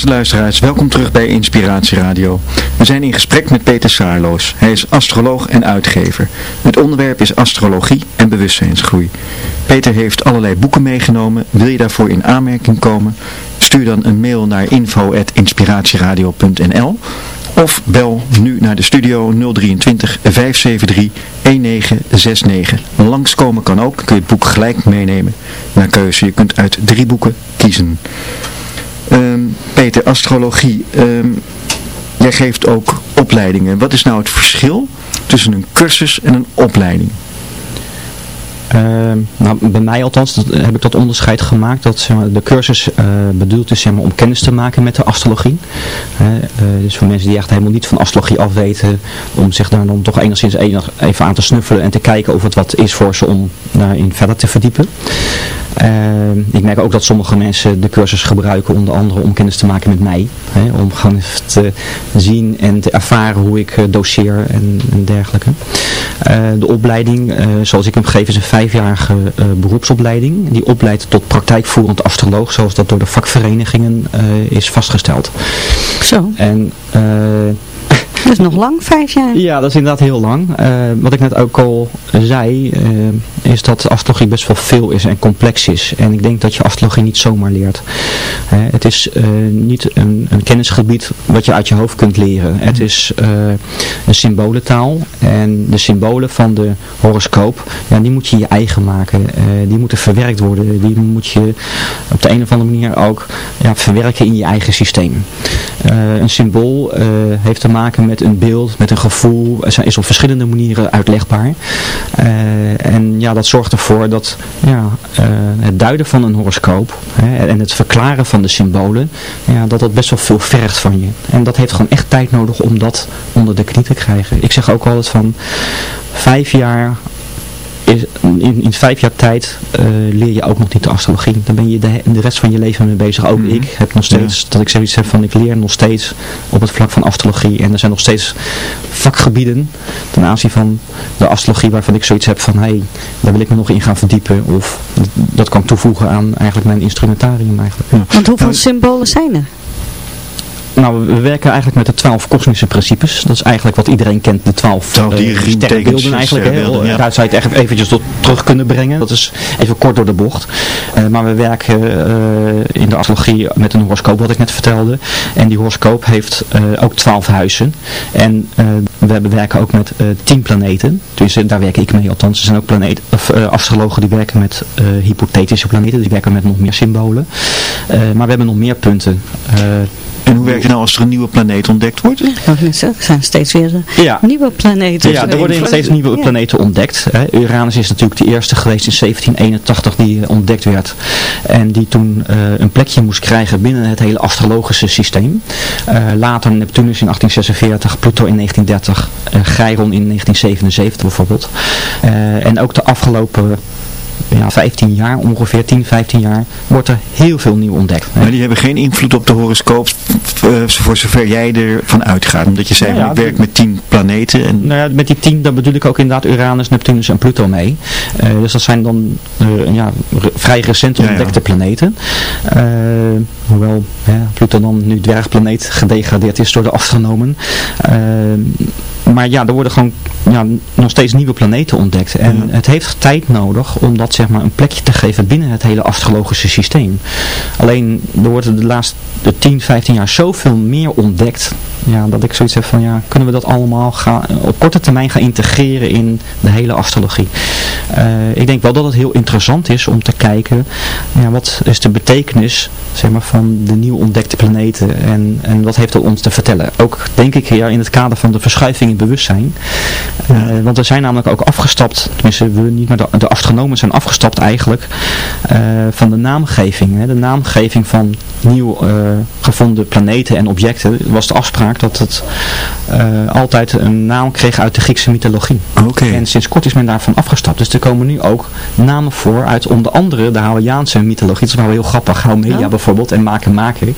Luisteraars, welkom terug bij Inspiratie Radio. We zijn in gesprek met Peter Saarloos. Hij is astroloog en uitgever. Het onderwerp is astrologie en bewustzijnsgroei. Peter heeft allerlei boeken meegenomen. Wil je daarvoor in aanmerking komen? Stuur dan een mail naar info.inspiratieradio.nl of bel nu naar de studio 023 573 1969. Langskomen kan ook, kun je het boek gelijk meenemen. Naar keuze, je kunt uit drie boeken kiezen. Ehm, Peter, astrologie. ehm, jij geeft ook opleidingen. Wat is nou het verschil tussen een cursus en een opleiding? Ehm, nou, bij mij althans dat, heb ik dat onderscheid gemaakt dat zeg maar, de cursus eh, bedoeld is om kennis te maken met de astrologie. Eh, dus voor mensen die echt helemaal niet van astrologie afweten, om zich daar dan toch enigszins enig, even aan te snuffelen en te kijken of het wat is voor ze om daarin verder te verdiepen. Ehm, ik merk ook dat sommige mensen de cursus gebruiken onder andere om kennis te maken met mij. Hè, om gewoon even te zien en te ervaren hoe ik eh, doseer en, en dergelijke. Eh, de opleiding, eh, zoals ik hem geef, is een vijfjarige eh, beroepsopleiding. Die opleidt tot praktijkvoerend astroloog, zoals dat door de vakverenigingen eh, is vastgesteld. Zo, En eh, dat is nog lang, vijf jaar. ja, dat is inderdaad heel lang. Eh, wat ik net ook al zei, eh, is dat astrologie best wel veel is en complex is. En ik denk dat je astrologie niet zomaar leert. Eh, het is niet een, een kennisgebied wat je uit je hoofd kunt leren. Het is een symbolentaal. En de symbolen van de horoscoop, ja, die moet je je eigen maken. Die moeten verwerkt worden. Die moet je op de een of andere manier ook ja, verwerken in je eigen systeem. Een symbool heeft te maken met een beeld, met een gevoel. Is op verschillende manieren uitlegbaar. Eh, en ja, dat zorgt ervoor dat ja, eh, het duiden van een horoscoop hè, en het verklaren van de symbolen, ja, dat dat best wel veel vergt van je. En dat heeft gewoon echt tijd nodig om dat onder de knie te krijgen. Ik zeg ook altijd van vijf jaar is, in, in vijf jaar tijd eh, leer je ook nog niet de astrologie. Dan ben je de, de rest van je leven mee bezig. Ook ik heb nog steeds, dat ik zoiets heb van ik leer nog steeds op het vlak van astrologie. En er zijn nog steeds vakgebieden ten aanzien van de astrologie waarvan ik zoiets heb van hé, hey, daar wil ik me nog in gaan verdiepen. Of dat kan toevoegen aan eigenlijk mijn instrumentarium eigenlijk. Want hoeveel symbolen zijn er? Nou, we werken eigenlijk met de twaalf kosmische principes. Dat is eigenlijk wat iedereen kent, de twaalf dieren, sterrenbeelden eigenlijk. sterrenbeelden, ja. Daar zou je het echt eventjes tot terug kunnen brengen. Dat is even kort door de bocht. Eh, maar we werken eh, in de astrologie met een horoscoop, wat ik net vertelde. En die horoscoop heeft ook twaalf huizen. En we werken ook met tien planeten. Dus daar werk ik mee althans. Er zijn ook planeten, of, astrologen die werken met hypothetische planeten. Die werken met nog meer symbolen. Maar we hebben nog meer punten. Eh, En hoe werkt het nou als er een nieuwe planeet ontdekt wordt? Er zijn steeds weer Ja. nieuwe planeten. Ja, er worden steeds nieuwe Ja. planeten ontdekt. Hè. Uranus is natuurlijk de eerste geweest in 1781 die eh, ontdekt werd. En die toen eh, een plekje moest krijgen binnen het hele astrologische systeem. Eh, later Neptunus in 1846, Pluto in 1930, eh Chiron in 1977 bijvoorbeeld. Eh, en ook de afgelopen ja, 15 jaar, ongeveer 10, 15 jaar, wordt er heel veel nieuw ontdekt. Maar die hebben geen invloed op de horoscoop eh, voor zover jij ervan uitgaat. Omdat je zei, Ja, ja, ik werk met tien planeten. En Nou ja, met die tien, daar bedoel ik ook inderdaad Uranus, Neptunus en Pluto mee. Eh, dus dat zijn dan eh, ja, vrij recent ja. ontdekte planeten. Hoewel ja, Pluto dan nu dwergplaneet gedegradeerd is door de astronomen. Eh, maar ja, er worden gewoon ja, nog steeds nieuwe planeten ontdekt. En het heeft tijd nodig om dat zeg maar een plekje te geven binnen het hele astrologische systeem. Alleen er wordt de laatste 10, 15 jaar zoveel meer ontdekt. Ja, dat ik zoiets heb van ja, kunnen we dat allemaal gaan, op korte termijn gaan integreren in de hele astrologie. Uh, ik denk wel dat het heel interessant is om te kijken ja, wat is de betekenis zeg maar, van de nieuw ontdekte planeten en, en wat heeft dat ons te vertellen. Ook denk ik ja, in het kader van de verschuiving in bewustzijn. Uh, want we zijn namelijk ook afgestapt, tenminste we niet, maar de, de astronomen zijn afgestapt eigenlijk uh, van de naamgeving. Hè. De naamgeving van nieuw gevonden planeten en objecten was de afspraak dat het altijd een naam kreeg uit de Griekse mythologie. Okay. En sinds kort is men daarvan afgestapt. Dus er komen nu ook namen voor uit onder andere de Hawaiiaanse mythologie. Dat is wel heel grappig. Haumea ja. bijvoorbeeld en Maken Maken.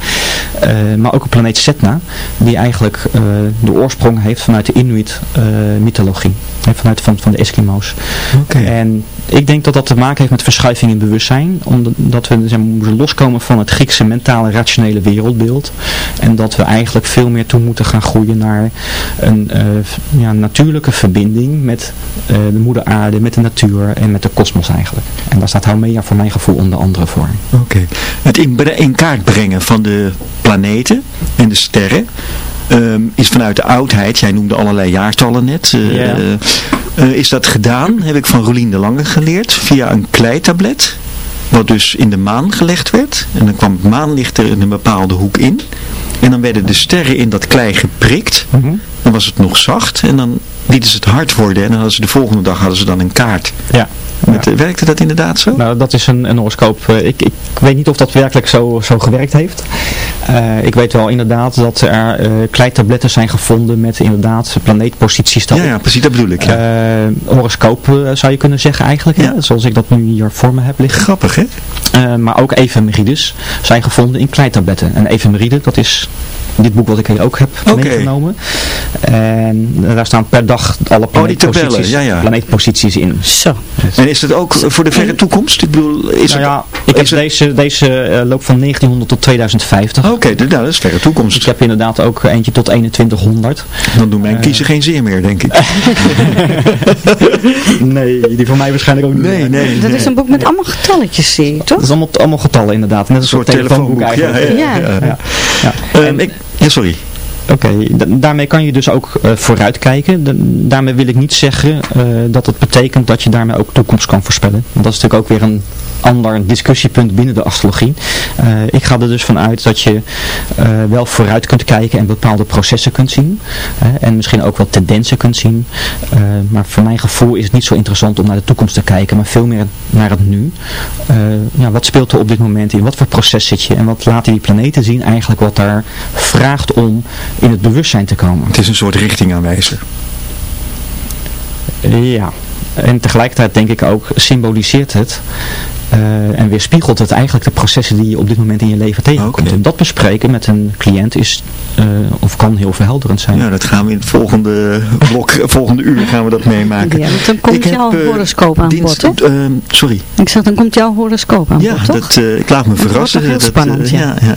Uh, maar ook een planeet Setna. Die eigenlijk uh, de oorsprong heeft vanuit de Inuit uh, mythologie. Vanuit van, van de Eskimo's. Okay. En ik denk dat dat te maken heeft met verschuiving in bewustzijn. Omdat we zeg moeten loskomen van het Griekse mentale rationele wereldbeeld. En dat we eigenlijk veel meer toe moeten gaan groeien naar een ja, natuurlijke verbinding met de moeder aarde, met de natuur en met de kosmos eigenlijk. En daar staat Haumea voor mijn gevoel onder andere voor. Oké. Okay. Het in, in kaart brengen van de planeten en de sterren um, is vanuit de oudheid, jij noemde allerlei jaartallen net, uh, ja. uh, is dat gedaan, heb ik van Rolien de Lange geleerd, via een kleitablet. Wat dus in de maan gelegd werd. En dan kwam het maanlicht er in een bepaalde hoek in. En dan werden de sterren in dat klei geprikt. Mm -hmm. Dan was het nog zacht. En dan lieten ze het hard worden. En dan hadden ze de volgende dag hadden ze dan een kaart. Ja. Met, ja. Werkte dat inderdaad zo? Nou, dat is een, een horoscoop. Ik, ik weet niet of dat werkelijk zo, zo gewerkt heeft. Uh, ik weet wel inderdaad dat er uh, kleitabletten zijn gevonden met inderdaad planeetposities. Ja, ja, precies, dat bedoel ik. Ja. Uh, horoscoop zou je kunnen zeggen eigenlijk. Ja. Hè? Zoals ik dat nu hier voor me heb liggen. Grappig, hè? Maar ook efemerides zijn gevonden in kleitabletten. En efemeride, dat is dit boek wat ik hier ook heb okay. meegenomen. En daar staan per dag alle planeetposities, oh, ja, ja. planeetposities in. Zo. En is dat ook voor de verre toekomst? Ik bedoel, is nou ja, ik heb deze, deze uh, loop van 1900 tot 2050. Oké, okay, nou, dat is verre toekomst. Ik heb inderdaad ook eentje tot 2100. Dan doen mijn uh, kiezen geen zeer meer, denk ik. nee, die van mij waarschijnlijk ook niet. Nee, nee. Dat is een boek met allemaal getalletjes, zie je, toch? Dat is allemaal, allemaal getallen inderdaad. Net een soort, telefoonboek, telefoonboek eigenlijk. Ja, ja. ja. ja. Um, ik, ja, sorry. Oké, daarmee kan je dus ook uh, vooruitkijken. De, daarmee wil ik niet zeggen uh, dat het betekent dat je daarmee ook toekomst kan voorspellen. Want dat is natuurlijk ook weer een ander discussiepunt binnen de astrologie. Uh, ik ga er dus vanuit dat je wel vooruit kunt kijken en bepaalde processen kunt zien. en misschien ook wel tendensen kunt zien. maar voor mijn gevoel is het niet zo interessant om naar de toekomst te kijken, maar veel meer naar het nu. ja, wat speelt er op dit moment in? Wat voor proces zit je? En wat laten die planeten zien eigenlijk wat daar vraagt om in het bewustzijn te komen. Het is een soort richtingaanwijzer. Ja, en tegelijkertijd denk ik ook symboliseert het uh, en weerspiegelt het eigenlijk de processen die je op dit moment in je leven tegenkomt. Okay. En dat bespreken met een cliënt is, uh, of kan heel verhelderend zijn. Ja, dat gaan we in het volgende blok, volgende uur gaan we dat meemaken. Ja, dan komt ik jouw heb, horoscoop aan dienst, bod, uh, sorry. Ik zeg, dan komt jouw horoscoop aan ja, bod, toch? Dat, ik laat me dat verrassen. Heel dat, spannend, ja. ja,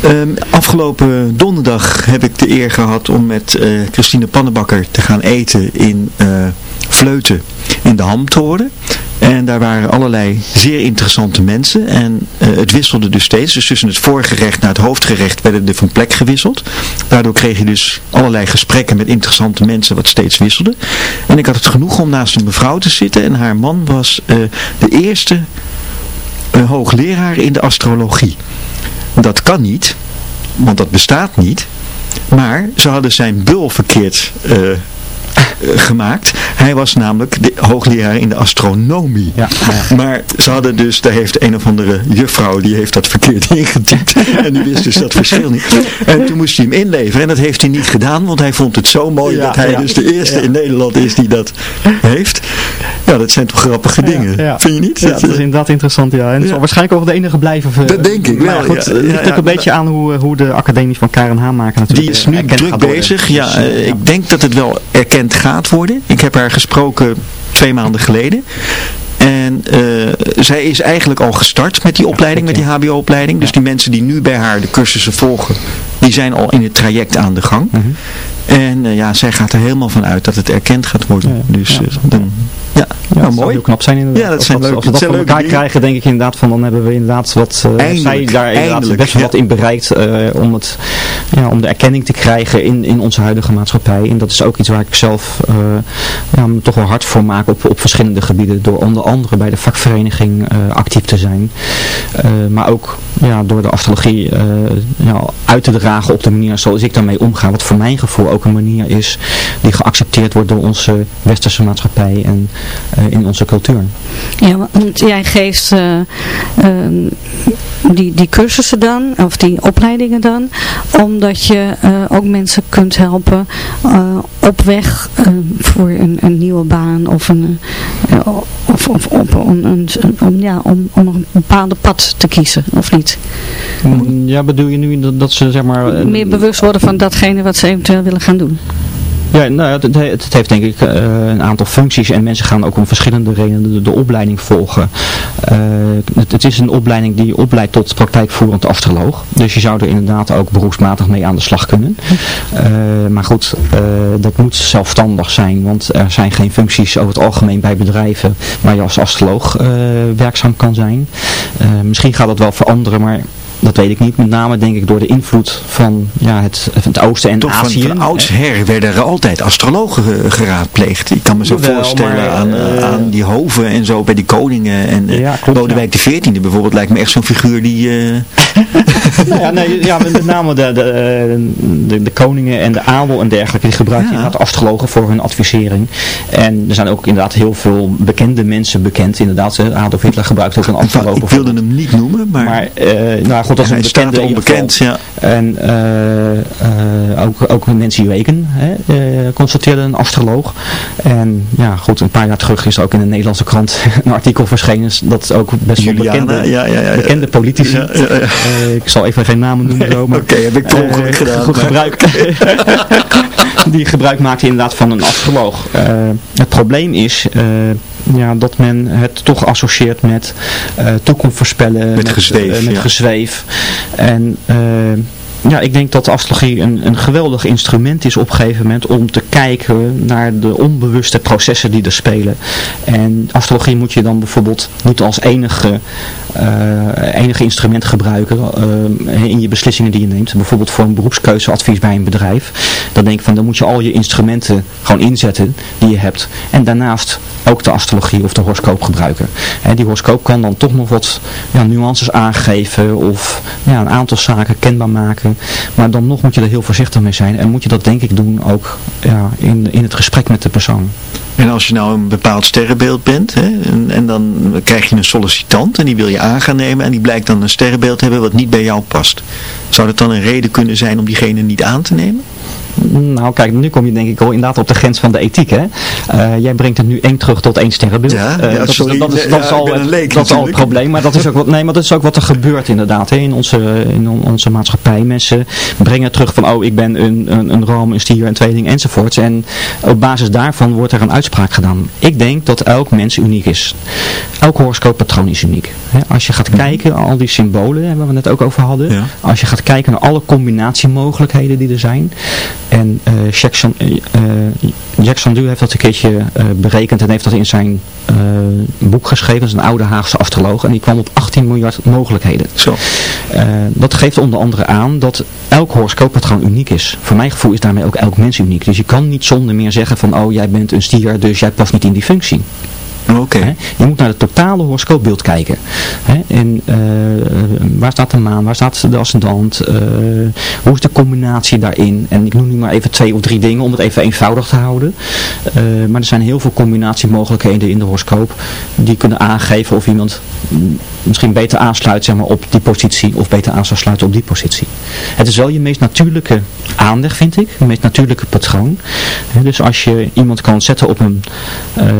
ja. um, afgelopen donderdag heb ik de eer gehad om met Christine Pannenbakker te gaan eten in Vleuten in de Hamtoren. En daar waren allerlei zeer interessante mensen. En uh, het wisselde dus steeds. Dus tussen het voorgerecht naar het hoofdgerecht werden er van plek gewisseld. Daardoor kreeg je dus allerlei gesprekken met interessante mensen wat steeds wisselde. En ik had het genoeg om naast een mevrouw te zitten. En haar man was uh, de eerste uh, hoogleraar in de astrologie. Dat kan niet, want dat bestaat niet. Maar ze hadden zijn bul verkeerd gemaakt. Hij was namelijk de hoogleraar in de astronomie. Ja, ja. Maar ze hadden dus, daar heeft een of andere juffrouw, die heeft dat verkeerd ingetypt. en die wist dus dat verschil niet. En toen moest hij hem inleveren. En dat heeft hij niet gedaan, want hij vond het zo mooi Ja, dat hij dus de eerste in Nederland is die dat heeft. Ja, dat zijn toch grappige dingen. Vind je niet? Ja, dat is inderdaad interessant, ja. En het zal waarschijnlijk ook de enige blijven. eh, Dat denk ik maar wel, Goed, het ligt ook een beetje aan hoe, hoe de academie van Karen Haanmaker natuurlijk Die is eh, nu druk bezig. Ja, Dus, eh, eh, ja. ik denk dat het wel erkend gaat worden. Ik heb haar gesproken twee maanden geleden. En uh, zij is eigenlijk al gestart met die opleiding, met die hbo-opleiding. Dus die mensen die nu bij haar de cursussen volgen, die zijn al in het traject aan de gang. Mhm. En En eh, ja, zij gaat er helemaal van uit dat het erkend gaat worden. dus eh, dan, ja, Ja, nou, dat zou mooi. heel knap zijn inderdaad. Ja, dat Als zijn leuk- Als we dat van elkaar dingen. krijgen, denk ik inderdaad van dan hebben we inderdaad wat, zij Eindelijk, daar inderdaad eindelijk, best wel ja. wat in bereikt eh, om, het, ja, om de erkenning te krijgen in, in onze huidige maatschappij. En dat is ook iets waar ik zelf eh, ja, me toch wel hard voor maak op, op verschillende gebieden. Door onder andere bij de vakvereniging actief te zijn. Maar ook ja, door de astrologie ja, uit te dragen op de manier zoals ik daarmee omga. Wat voor mijn gevoel ook een manier is die geaccepteerd wordt door onze westerse maatschappij en in onze cultuur. Ja, want jij geeft eh, ehm, die, die cursussen dan, of die opleidingen dan, omdat je eh, ook mensen kunt helpen eh, op weg eh, voor een, een nieuwe baan of een, eh, of, of, op een, een, om, ja, om, om een bepaalde pad te kiezen, of niet? Mm, Ja, bedoel je nu dat, dat ze zeg maar... eh, Meer bewust worden van datgene wat ze eventueel willen gaan doen. Ja, nou, het, het- heeft denk ik eh, een aantal functies en mensen gaan ook om verschillende redenen de, opleiding volgen. Eh, het, is een opleiding die opleidt tot praktijkvoerend astroloog. Dus je zou er inderdaad ook beroepsmatig mee aan de slag kunnen. Eh, maar goed, dat moet zelfstandig zijn, want er zijn geen functies over het algemeen bij bedrijven waar je als astroloog werkzaam kan zijn. Misschien gaat dat wel veranderen, maar... Dat weet ik niet, met name denk ik door de invloed van ja, het, het Oosten en Toch van, Azië. van oudsher werden er altijd astrologen eh, geraadpleegd. Ik kan me zo Jawel, voorstellen maar, aan, eh, eh, aan die hoven en zo bij die koningen. En eh, Ja, klopt, Lodewijk XIV bijvoorbeeld lijkt me echt zo'n figuur die... eh, nou ja, nee, ja, met name de, de, de, de koningen en de adel en dergelijke, die gebruiken inderdaad astrologen voor hun advisering. En er zijn ook inderdaad heel veel bekende mensen bekend. Inderdaad, eh, Adolf Hitler gebruikt ook een astroloog. ik wilde hem niet noemen, maar, Maar, eh, nou goed, dat is een staat bekende onbekend. Ja. En eh, eh, ook, ook Nancy Weken hè, eh, constateerde een astroloog. En ja, goed, een paar jaar terug is er ook in de Nederlandse krant een artikel verschenen. Dat ook best wel bekende, ja, ja, ja, ja. bekende politici. Ja, ja, ja. Eh, ik zal even geen namen noemen zo, maar... Oké, heb ik ongeluk eh, gedaan, Goed maar- gebruik. die gebruik maakte inderdaad van een astroloog. Eh, het probleem is eh, ja, dat men het toch associeert met eh, toekomst voorspellen. Met gezweef, eh, met ja. gezweef. En eh, ja, ik denk dat de astrologie een, een geweldig instrument is op een gegeven moment om te kijken naar de onbewuste processen die er spelen. En astrologie moet je dan bijvoorbeeld niet als enige, eh, enige instrument gebruiken eh, in je beslissingen die je neemt. Bijvoorbeeld voor een beroepskeuzeadvies bij een bedrijf. Dan denk ik van dan moet je al je instrumenten gewoon inzetten die je hebt. En daarnaast ook de astrologie of de horoscoop gebruiken. En die horoscoop kan dan toch nog wat ja, nuances aangeven of ja, een aantal zaken kenbaar maken. Maar dan nog moet je er heel voorzichtig mee zijn. En moet je dat denk ik doen ook ja, in, in het gesprek met de persoon. En als je nou een bepaald sterrenbeeld bent, hè, en, en dan krijg je een sollicitant en die wil je aan gaan nemen en die blijkt dan een sterrenbeeld te hebben wat niet bij jou past. Zou dat dan een reden kunnen zijn om diegene niet aan te nemen? Nou kijk, nu kom je denk ik al inderdaad op de grens van de ethiek hè. Eh, jij brengt het nu één terug tot één sterrenbeeld. Ja, dat, is- sorry. dat, is, Nee, dat ja, is ik al, het- leek dat is al het probleem. Maar dat is ook wat, nee, maar dat is ook wat er gebeurt inderdaad hè, in, onze, in on- onze maatschappij. Mensen brengen terug van oh ik ben een, een, een ram, een stier, een tweeling enzovoorts. En op basis daarvan wordt er een uitspraak gedaan. Ik denk dat elk mens uniek is. Elk horoscooppatroon is uniek. Hè, als je gaat kijken, al die symbolen waar we het net ook over hadden. Ja. Als je gaat kijken naar alle combinatiemogelijkheden die er zijn. En eh Jackson, eh, eh, Jackson Du heeft dat een keertje berekend en heeft dat in zijn boek geschreven. Dat is een oude Haagse astroloog. En die kwam op 18 miljard mogelijkheden. Zo. Dat geeft onder andere aan dat elk horoscooppatroon uniek is. Voor mijn gevoel is daarmee ook elk mens uniek. Dus je kan niet zonder meer zeggen van oh jij bent een stier dus jij past niet in die functie. Oké. Hè? Je moet naar het totale horoscoopbeeld kijken. Hè? En eh, waar staat de maan, waar staat de ascendant, eh, hoe is de combinatie daarin? En ik noem nu maar even twee of drie dingen om het even eenvoudig te houden. Eh, maar er zijn heel veel combinatiemogelijkheden in de horoscoop die kunnen aangeven of iemand misschien beter aansluit zeg maar, op die positie of beter aan zou sluiten op die positie. Het is wel je meest natuurlijke aanleg vind ik, je meest natuurlijke patroon. Dus als je iemand kan zetten op een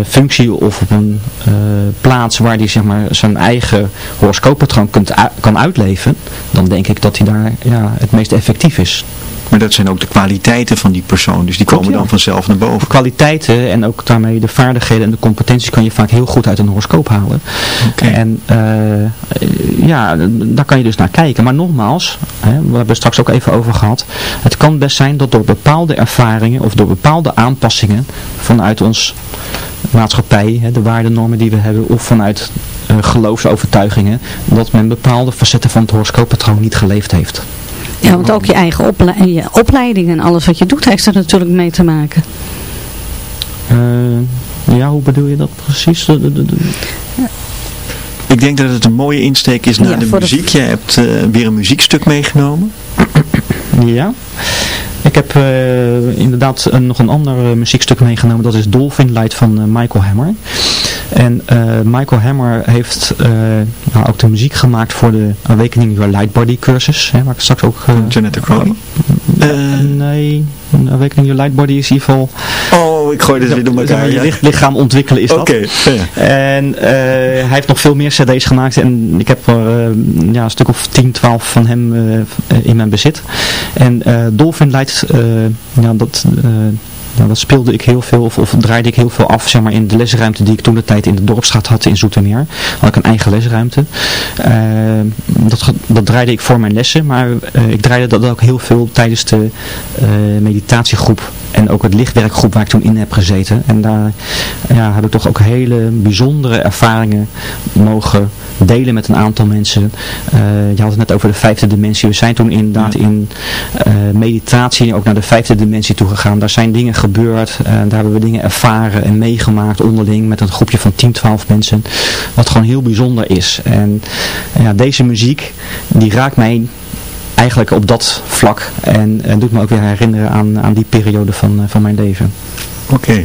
functie of op een eh, plaats waar hij zeg maar, zijn eigen horoscooppatroon kunt kan uitleven, dan denk ik dat hij daar ja, het meest effectief is. Maar dat zijn ook de kwaliteiten van die persoon, dus die komen dan vanzelf naar boven. kwaliteiten en ook daarmee de vaardigheden en de competenties kan je vaak heel goed uit een horoscoop halen. En eh, ja, daar kan je dus naar kijken. Maar nogmaals, hè, we hebben het straks ook even over gehad. Het kan best zijn dat door bepaalde ervaringen of door bepaalde aanpassingen vanuit ons maatschappij, hè, de waardenormen die we hebben, of vanuit uh, geloofsovertuigingen, dat men bepaalde facetten van het horoscooppatroon niet geleefd heeft. Ja, want ook je eigen ople je opleiding en alles wat je doet heeft er natuurlijk mee te maken. Uh, ja, hoe bedoel je dat precies? De, de, de, Ik denk dat het een mooie insteek is naar ja, de muziek. De... Je hebt uh, weer een muziekstuk meegenomen. Ja. Ik heb uh, inderdaad uh, nog een ander uh, muziekstuk meegenomen. Dat is Dolphin Light van Michael Hammer. En Michael Hammer heeft nou, ook de muziek gemaakt voor de Awakening Your Light Body cursus. Hè, waar ik straks ook... Crowley? nee, Awakening Your Light Body is in ieder geval... Oh, ik gooi dit weer door elkaar. Je lichaam ontwikkelen is okay, dat. En hij heeft nog veel meer cd's gemaakt. En ik heb er ja, een stuk of 10, 12 van hem in mijn bezit. En Dolphin Light uh, ja, dat, uh, nou, dat speelde ik heel veel, of, of, draaide ik heel veel af zeg maar, in de lesruimte die ik toen de tijd in de dorpsstraat had in Zoetermeer. Had ik een eigen lesruimte. Uh, dat, dat draaide ik voor mijn lessen, maar ik draaide dat ook heel veel tijdens de meditatiegroep en ook het lichtwerkgroep waar ik toen in heb gezeten. En daar ja, heb ik toch ook hele bijzondere ervaringen mogen delen met een aantal mensen. Je had het net over de vijfde dimensie. We zijn toen inderdaad in meditatie ook naar de vijfde dimensie toe gegaan. Daar zijn dingen gebeurd. Uh, daar hebben we dingen ervaren en meegemaakt onderling met een groepje van 10, 12 mensen. Wat gewoon heel bijzonder is. En ja, deze muziek die raakt mij eigenlijk op dat vlak. En, doet me ook weer herinneren aan, aan die periode van, van mijn leven. Oké.